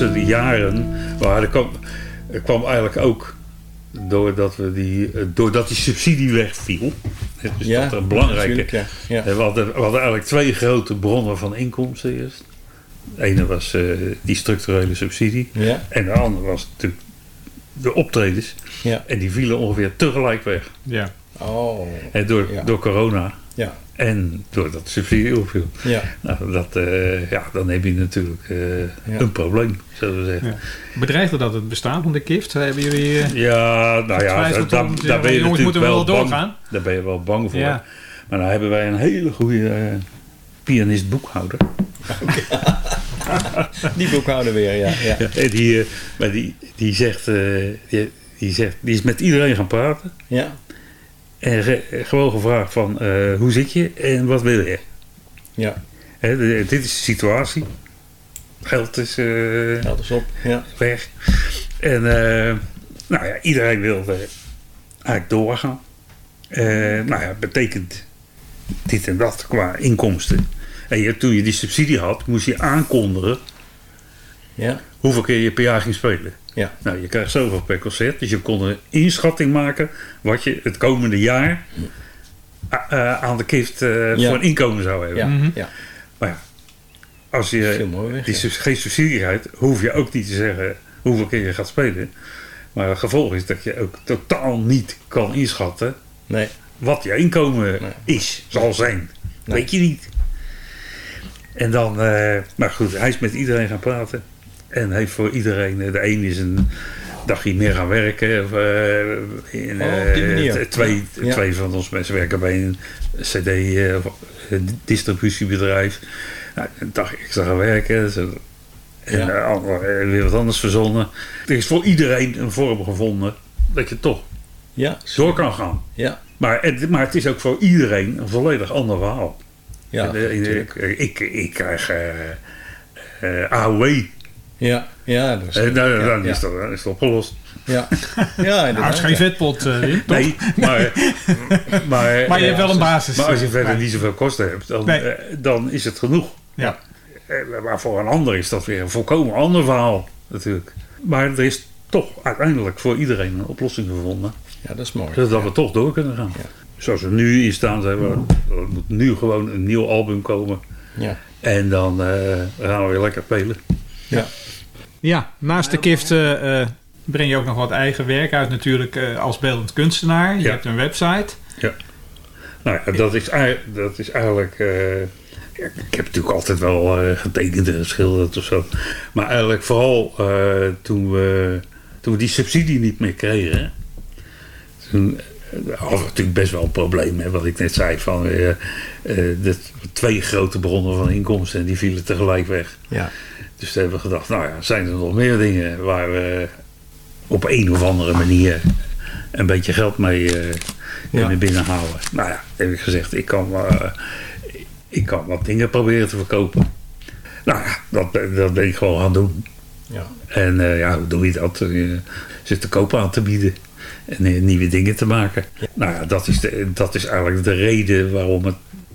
[SPEAKER 12] Laatste jaren, maar dat kwam, kwam eigenlijk ook doordat, we die, eh, doordat die subsidie wegviel. Dus
[SPEAKER 14] Ja,
[SPEAKER 12] dat er een belangrijke.
[SPEAKER 14] ja. Ja.
[SPEAKER 12] We, hadden, we hadden eigenlijk twee grote bronnen van inkomsten eerst. De ene was eh, die structurele subsidie.
[SPEAKER 14] Ja.
[SPEAKER 12] En de andere was natuurlijk de optredens.
[SPEAKER 14] Ja.
[SPEAKER 12] En die vielen ongeveer tegelijk weg.
[SPEAKER 13] Ja.
[SPEAKER 14] Oh.
[SPEAKER 12] En door,
[SPEAKER 14] Ja.
[SPEAKER 12] door corona.
[SPEAKER 14] Ja.
[SPEAKER 12] En doordat de subsidie opviel.
[SPEAKER 14] Ja.
[SPEAKER 12] Nou, dat, eh, ja, dan heb je natuurlijk eh,
[SPEAKER 13] Ja.
[SPEAKER 12] een probleem, zullen we zeggen.
[SPEAKER 13] Ja. Bedreigde dat het bestaan van de kift? Hebben jullie... eh,
[SPEAKER 12] Ja, nou ja, daar, daar, daar ben je
[SPEAKER 13] jongens,
[SPEAKER 12] natuurlijk
[SPEAKER 13] moeten we
[SPEAKER 12] wel
[SPEAKER 13] wel
[SPEAKER 12] bang,
[SPEAKER 13] doorgaan?
[SPEAKER 12] daar ben je wel bang voor.
[SPEAKER 13] Ja.
[SPEAKER 12] Maar nou hebben wij een hele goede eh, pianist-boekhouder. (laughs)
[SPEAKER 14] Die boekhouder weer, ja. ja.
[SPEAKER 12] die, eh, maar die, die, zegt, eh, die, die zegt, die is met iedereen gaan praten.
[SPEAKER 14] Ja.
[SPEAKER 12] En ge- gewoon gevraagd van, eh, hoe zit je en wat wil je?
[SPEAKER 14] Ja.
[SPEAKER 12] Hè, dit is de situatie. Geld is, eh,
[SPEAKER 14] Geld is op, ja.
[SPEAKER 12] weg. En eh, nou ja, iedereen wilde eigenlijk doorgaan. Nou ja, betekent dit en dat qua inkomsten. En je, toen je die subsidie had, moest je aankondigen
[SPEAKER 14] Ja.
[SPEAKER 12] Hoeveel keer je per jaar ging spelen.
[SPEAKER 14] Ja.
[SPEAKER 12] Nou, je krijgt zoveel per concert, dus je kon een inschatting maken wat je het komende jaar a- eh, aan de kift eh,
[SPEAKER 14] Ja.
[SPEAKER 12] voor een inkomen zou hebben.
[SPEAKER 14] Ja.
[SPEAKER 13] Mhm.
[SPEAKER 14] ja.
[SPEAKER 12] Maar ja, als je
[SPEAKER 14] weg,
[SPEAKER 12] die
[SPEAKER 14] ja.
[SPEAKER 12] geen subsidie krijgt, hoef je ook niet te zeggen hoeveel keer je gaat spelen. Maar het gevolg is dat je ook totaal niet kan inschatten
[SPEAKER 14] Nee.
[SPEAKER 12] wat je inkomen is, zal zijn.
[SPEAKER 14] Nee.
[SPEAKER 12] Weet je niet. En dan, eh, maar goed, hij is met iedereen gaan praten. En heeft voor iedereen, eh, de een is een dagje meer gaan werken. Of, eh, in,
[SPEAKER 14] Oh,
[SPEAKER 12] eh, twee,
[SPEAKER 14] Ja.
[SPEAKER 12] twee van onze mensen werken bij een CD-distributiebedrijf. nou, een dag extra gaan werken. Zo. En
[SPEAKER 14] Ja.
[SPEAKER 12] weer wat anders verzonnen. Er is voor iedereen een vorm gevonden dat je toch
[SPEAKER 14] Ja.
[SPEAKER 12] door kan gaan.
[SPEAKER 14] Ja.
[SPEAKER 12] Maar het, maar het is ook voor iedereen een volledig ander verhaal.
[SPEAKER 14] Ja,
[SPEAKER 12] ik, ik, ik krijg AOW.
[SPEAKER 14] Ja. Ja, dat is,
[SPEAKER 12] Eh, nou,
[SPEAKER 14] ja,
[SPEAKER 12] dan
[SPEAKER 14] ja.
[SPEAKER 12] is, dat, dan is het opgelost.
[SPEAKER 14] Ja. Ja,
[SPEAKER 13] Nou,
[SPEAKER 14] inderdaad.
[SPEAKER 13] het is geen vetpot, eh, Wim?
[SPEAKER 12] Nee, maar, (laughs) maar,
[SPEAKER 13] Maar je hebt wel een basis.
[SPEAKER 12] Maar als je
[SPEAKER 13] eh,
[SPEAKER 12] verder niet zoveel kosten hebt, dan,
[SPEAKER 13] Nee.
[SPEAKER 12] eh, dan is het genoeg.
[SPEAKER 13] Ja.
[SPEAKER 12] Eh, Maar voor een ander is dat weer een volkomen ander verhaal natuurlijk. Maar er is toch uiteindelijk voor iedereen een oplossing gevonden.
[SPEAKER 14] Ja, dat is mooi.
[SPEAKER 12] Zodat we toch door kunnen gaan. Zoals we nu in staan zijn, we, er moet nu gewoon een nieuw album komen.
[SPEAKER 14] Ja.
[SPEAKER 12] En dan eh, gaan we weer lekker spelen.
[SPEAKER 14] Ja.
[SPEAKER 13] Ja, naast de kift eh, eh, breng je ook nog wat eigen werk uit natuurlijk eh, als beeldend kunstenaar. Je
[SPEAKER 12] Ja.
[SPEAKER 13] hebt een website.
[SPEAKER 12] Ja. Nou ja, dat is, dat is eigenlijk... eh, ik heb natuurlijk altijd wel eh, getekend en geschilderd of zo. Maar eigenlijk vooral eh, toen, we, toen we die subsidie niet meer kregen... Toen hadden we natuurlijk best wel een probleem. Hè, wat ik net zei van... de twee grote bronnen van inkomsten en die vielen tegelijk weg.
[SPEAKER 14] Ja.
[SPEAKER 12] Dus toen hebben we gedacht, nou ja, zijn er nog meer dingen waar we op een of andere manier een beetje geld mee eh, kunnen binnenhalen. Nou ja, heb ik gezegd, ik kan, eh, ik kan wat dingen proberen te verkopen. Nou ja, dat, dat ben ik gewoon gaan doen.
[SPEAKER 14] Ja.
[SPEAKER 12] En eh, ja, hoe doe je dat? Je zit te koop aan te bieden. en eh, nieuwe dingen te maken. Nou ja, dat is, de, dat is eigenlijk de reden waarom het,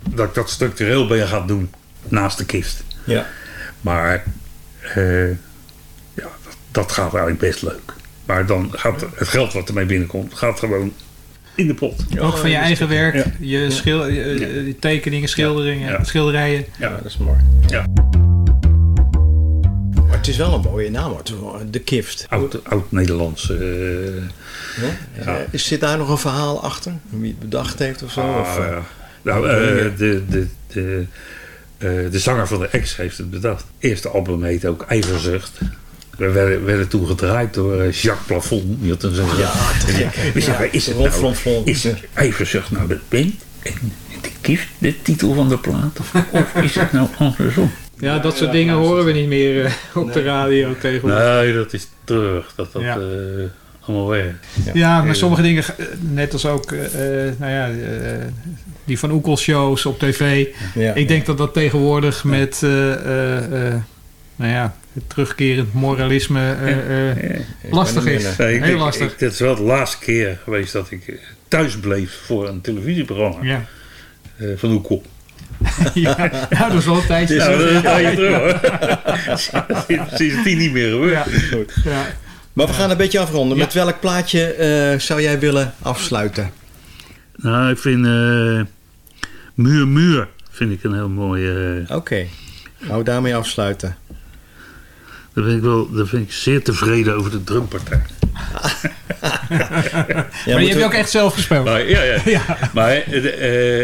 [SPEAKER 12] dat ik dat structureel ben gaan doen. Naast de kist.
[SPEAKER 14] Ja.
[SPEAKER 12] Maar eh, ja, dat, dat gaat eigenlijk best leuk. Maar dan gaat het geld wat ermee binnenkomt, gaat gewoon in de pot.
[SPEAKER 13] Ook van je eigen werk,
[SPEAKER 12] Ja.
[SPEAKER 13] je, schil, je- je tekeningen, schilderingen, schilderijen.
[SPEAKER 12] Ja,
[SPEAKER 14] dat is mooi.
[SPEAKER 12] Ja.
[SPEAKER 14] Maar het is wel een mooie naam, is De Kift.
[SPEAKER 12] Oud, oud-Nederlands. eh,
[SPEAKER 14] Ja?
[SPEAKER 12] ja.
[SPEAKER 14] Eh, Zit daar nog een verhaal achter? Wie het bedacht heeft of zo?
[SPEAKER 12] Ah,
[SPEAKER 14] of, eh,
[SPEAKER 12] ja. Nou, eh, de, de, de, eh, de zanger van de ex heeft het bedacht. Het eerste album heet ook IJverzucht. We werden, werden toen gedraaid door eh, Jacques Plafond. Die had een zo'n
[SPEAKER 14] Ja.
[SPEAKER 12] We zeiden, is het nou, is IJverzucht nou de band en de kift de titel van de plaat? Of, of is het nou andersom?
[SPEAKER 13] Ja, dat soort dingen horen we niet meer eh, op de radio tegenwoordig.
[SPEAKER 12] Nee, dat is terug. Dat dat
[SPEAKER 13] Ja.
[SPEAKER 12] eh, allemaal weg.
[SPEAKER 13] Ja, maar sommige dingen, eh, net als ook eh, eh, nou ja, die van Oekel shows op tv.
[SPEAKER 14] Ja.
[SPEAKER 13] ik denk dat dat tegenwoordig met eh, eh, eh, nou ja, het terugkerend moralisme eh, eh, lastig is.
[SPEAKER 12] Ik-
[SPEAKER 13] Heel
[SPEAKER 12] ik-
[SPEAKER 13] lastig.
[SPEAKER 12] dit is wel de laatste keer geweest dat ik thuis bleef voor een televisieprogramma.
[SPEAKER 13] Ja.
[SPEAKER 12] Eh, van Oekel. (laughs)
[SPEAKER 13] ja, ja, dat is wel een tijdje
[SPEAKER 12] Nou, dat is een
[SPEAKER 13] terug.
[SPEAKER 12] tijdje terug hoor. (laughs) (laughs) Sinds die niet meer gebeurd.
[SPEAKER 14] Goed.
[SPEAKER 13] Ja.
[SPEAKER 14] Maar we gaan een beetje afronden. Met welk plaatje eh, zou jij willen afsluiten?
[SPEAKER 12] Nou, ik vind eh, Muur Muur vind ik een heel mooi... eh,
[SPEAKER 14] Oké, gaan we daarmee afsluiten.
[SPEAKER 12] daar, ben ik wel, daar ben ik zeer tevreden over de drumpartij. (laughs)
[SPEAKER 13] maar die heb je ook echt zelf gespeeld.
[SPEAKER 12] Maar, ja, ja.
[SPEAKER 13] Ja.
[SPEAKER 12] Maar,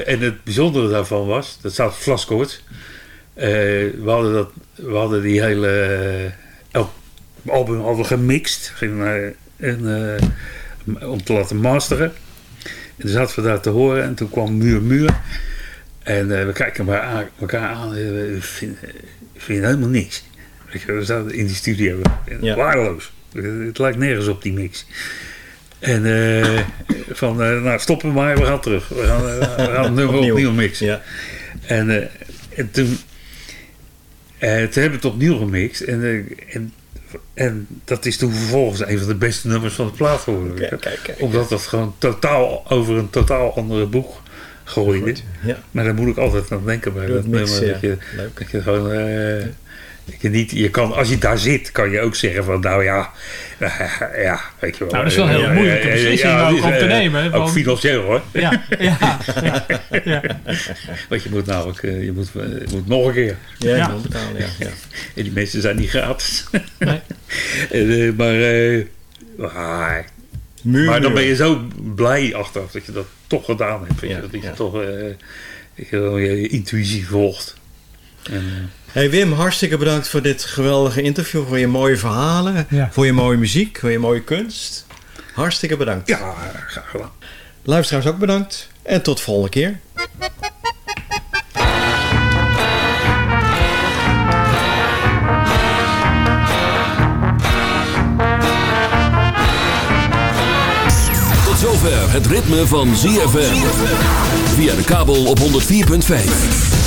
[SPEAKER 12] en het bijzondere daarvan was, dat staat op. Eh, we, hadden dat, we hadden die hele eh, album hadden gemixt ging, eh, en, eh, om te laten masteren. En toen zaten we daar te horen en toen kwam Muur Muur. En eh, we kijken aan, elkaar aan en we vinden, we vinden helemaal niks. We zaten in die studio.
[SPEAKER 14] Ja.
[SPEAKER 12] Waardeloos. Het lijkt nergens op die mix. En eh, van, eh, nou stoppen maar, we gaan terug. We gaan, eh, we gaan (laughs) het nummer
[SPEAKER 14] Opnieuw.
[SPEAKER 12] opnieuw, mixen.
[SPEAKER 14] Ja.
[SPEAKER 12] En, eh, en toen, eh, toen hebben we het opnieuw gemixt. En, eh, en, en dat is toen vervolgens een van de beste nummers van de plaat geworden.
[SPEAKER 14] Kijk, kijk, kijk.
[SPEAKER 12] Omdat het gewoon totaal over een totaal andere boek gooide.
[SPEAKER 14] Ja.
[SPEAKER 12] Maar daar moet ik altijd aan denken bij dat
[SPEAKER 14] het
[SPEAKER 12] nummer. Dat je, dat je gewoon... eh, dat niet, je kan, als je daar zit, kan je ook zeggen van, nou ja, (laughs) ja, weet je wel.
[SPEAKER 13] Nou, dat is wel een hele
[SPEAKER 12] Ja,
[SPEAKER 13] moeilijke
[SPEAKER 12] ja, ja,
[SPEAKER 13] beslissing
[SPEAKER 12] ja,
[SPEAKER 13] ook te nemen,
[SPEAKER 12] Ook
[SPEAKER 13] want-
[SPEAKER 12] financieel hoor.
[SPEAKER 13] Ja, ja, (laughs) ja, ja.
[SPEAKER 12] Want je moet namelijk, eh, je moet, eh, je moet nog een keer.
[SPEAKER 14] Ja, moet betalen, ja. ja. (laughs)
[SPEAKER 12] En die mensen zijn niet gratis.
[SPEAKER 13] Nee.
[SPEAKER 12] En, eh, maar, eh, ah,
[SPEAKER 14] Muur,
[SPEAKER 12] maar dan ben je zo blij achteraf dat je dat toch gedaan hebt. Weet je,
[SPEAKER 14] Ja,
[SPEAKER 12] dat je toch eh, je intuïtie volgt. En, eh,
[SPEAKER 14] Hey Wim, hartstikke bedankt voor dit geweldige interview. Voor je mooie verhalen.
[SPEAKER 13] Ja.
[SPEAKER 14] Voor je mooie muziek. Voor je mooie kunst. Hartstikke bedankt.
[SPEAKER 12] ja, graag gedaan.
[SPEAKER 14] Luisteraars ook bedankt. En tot de volgende keer.
[SPEAKER 6] Tot zover het ritme van ZFM. Via de kabel op 104.5.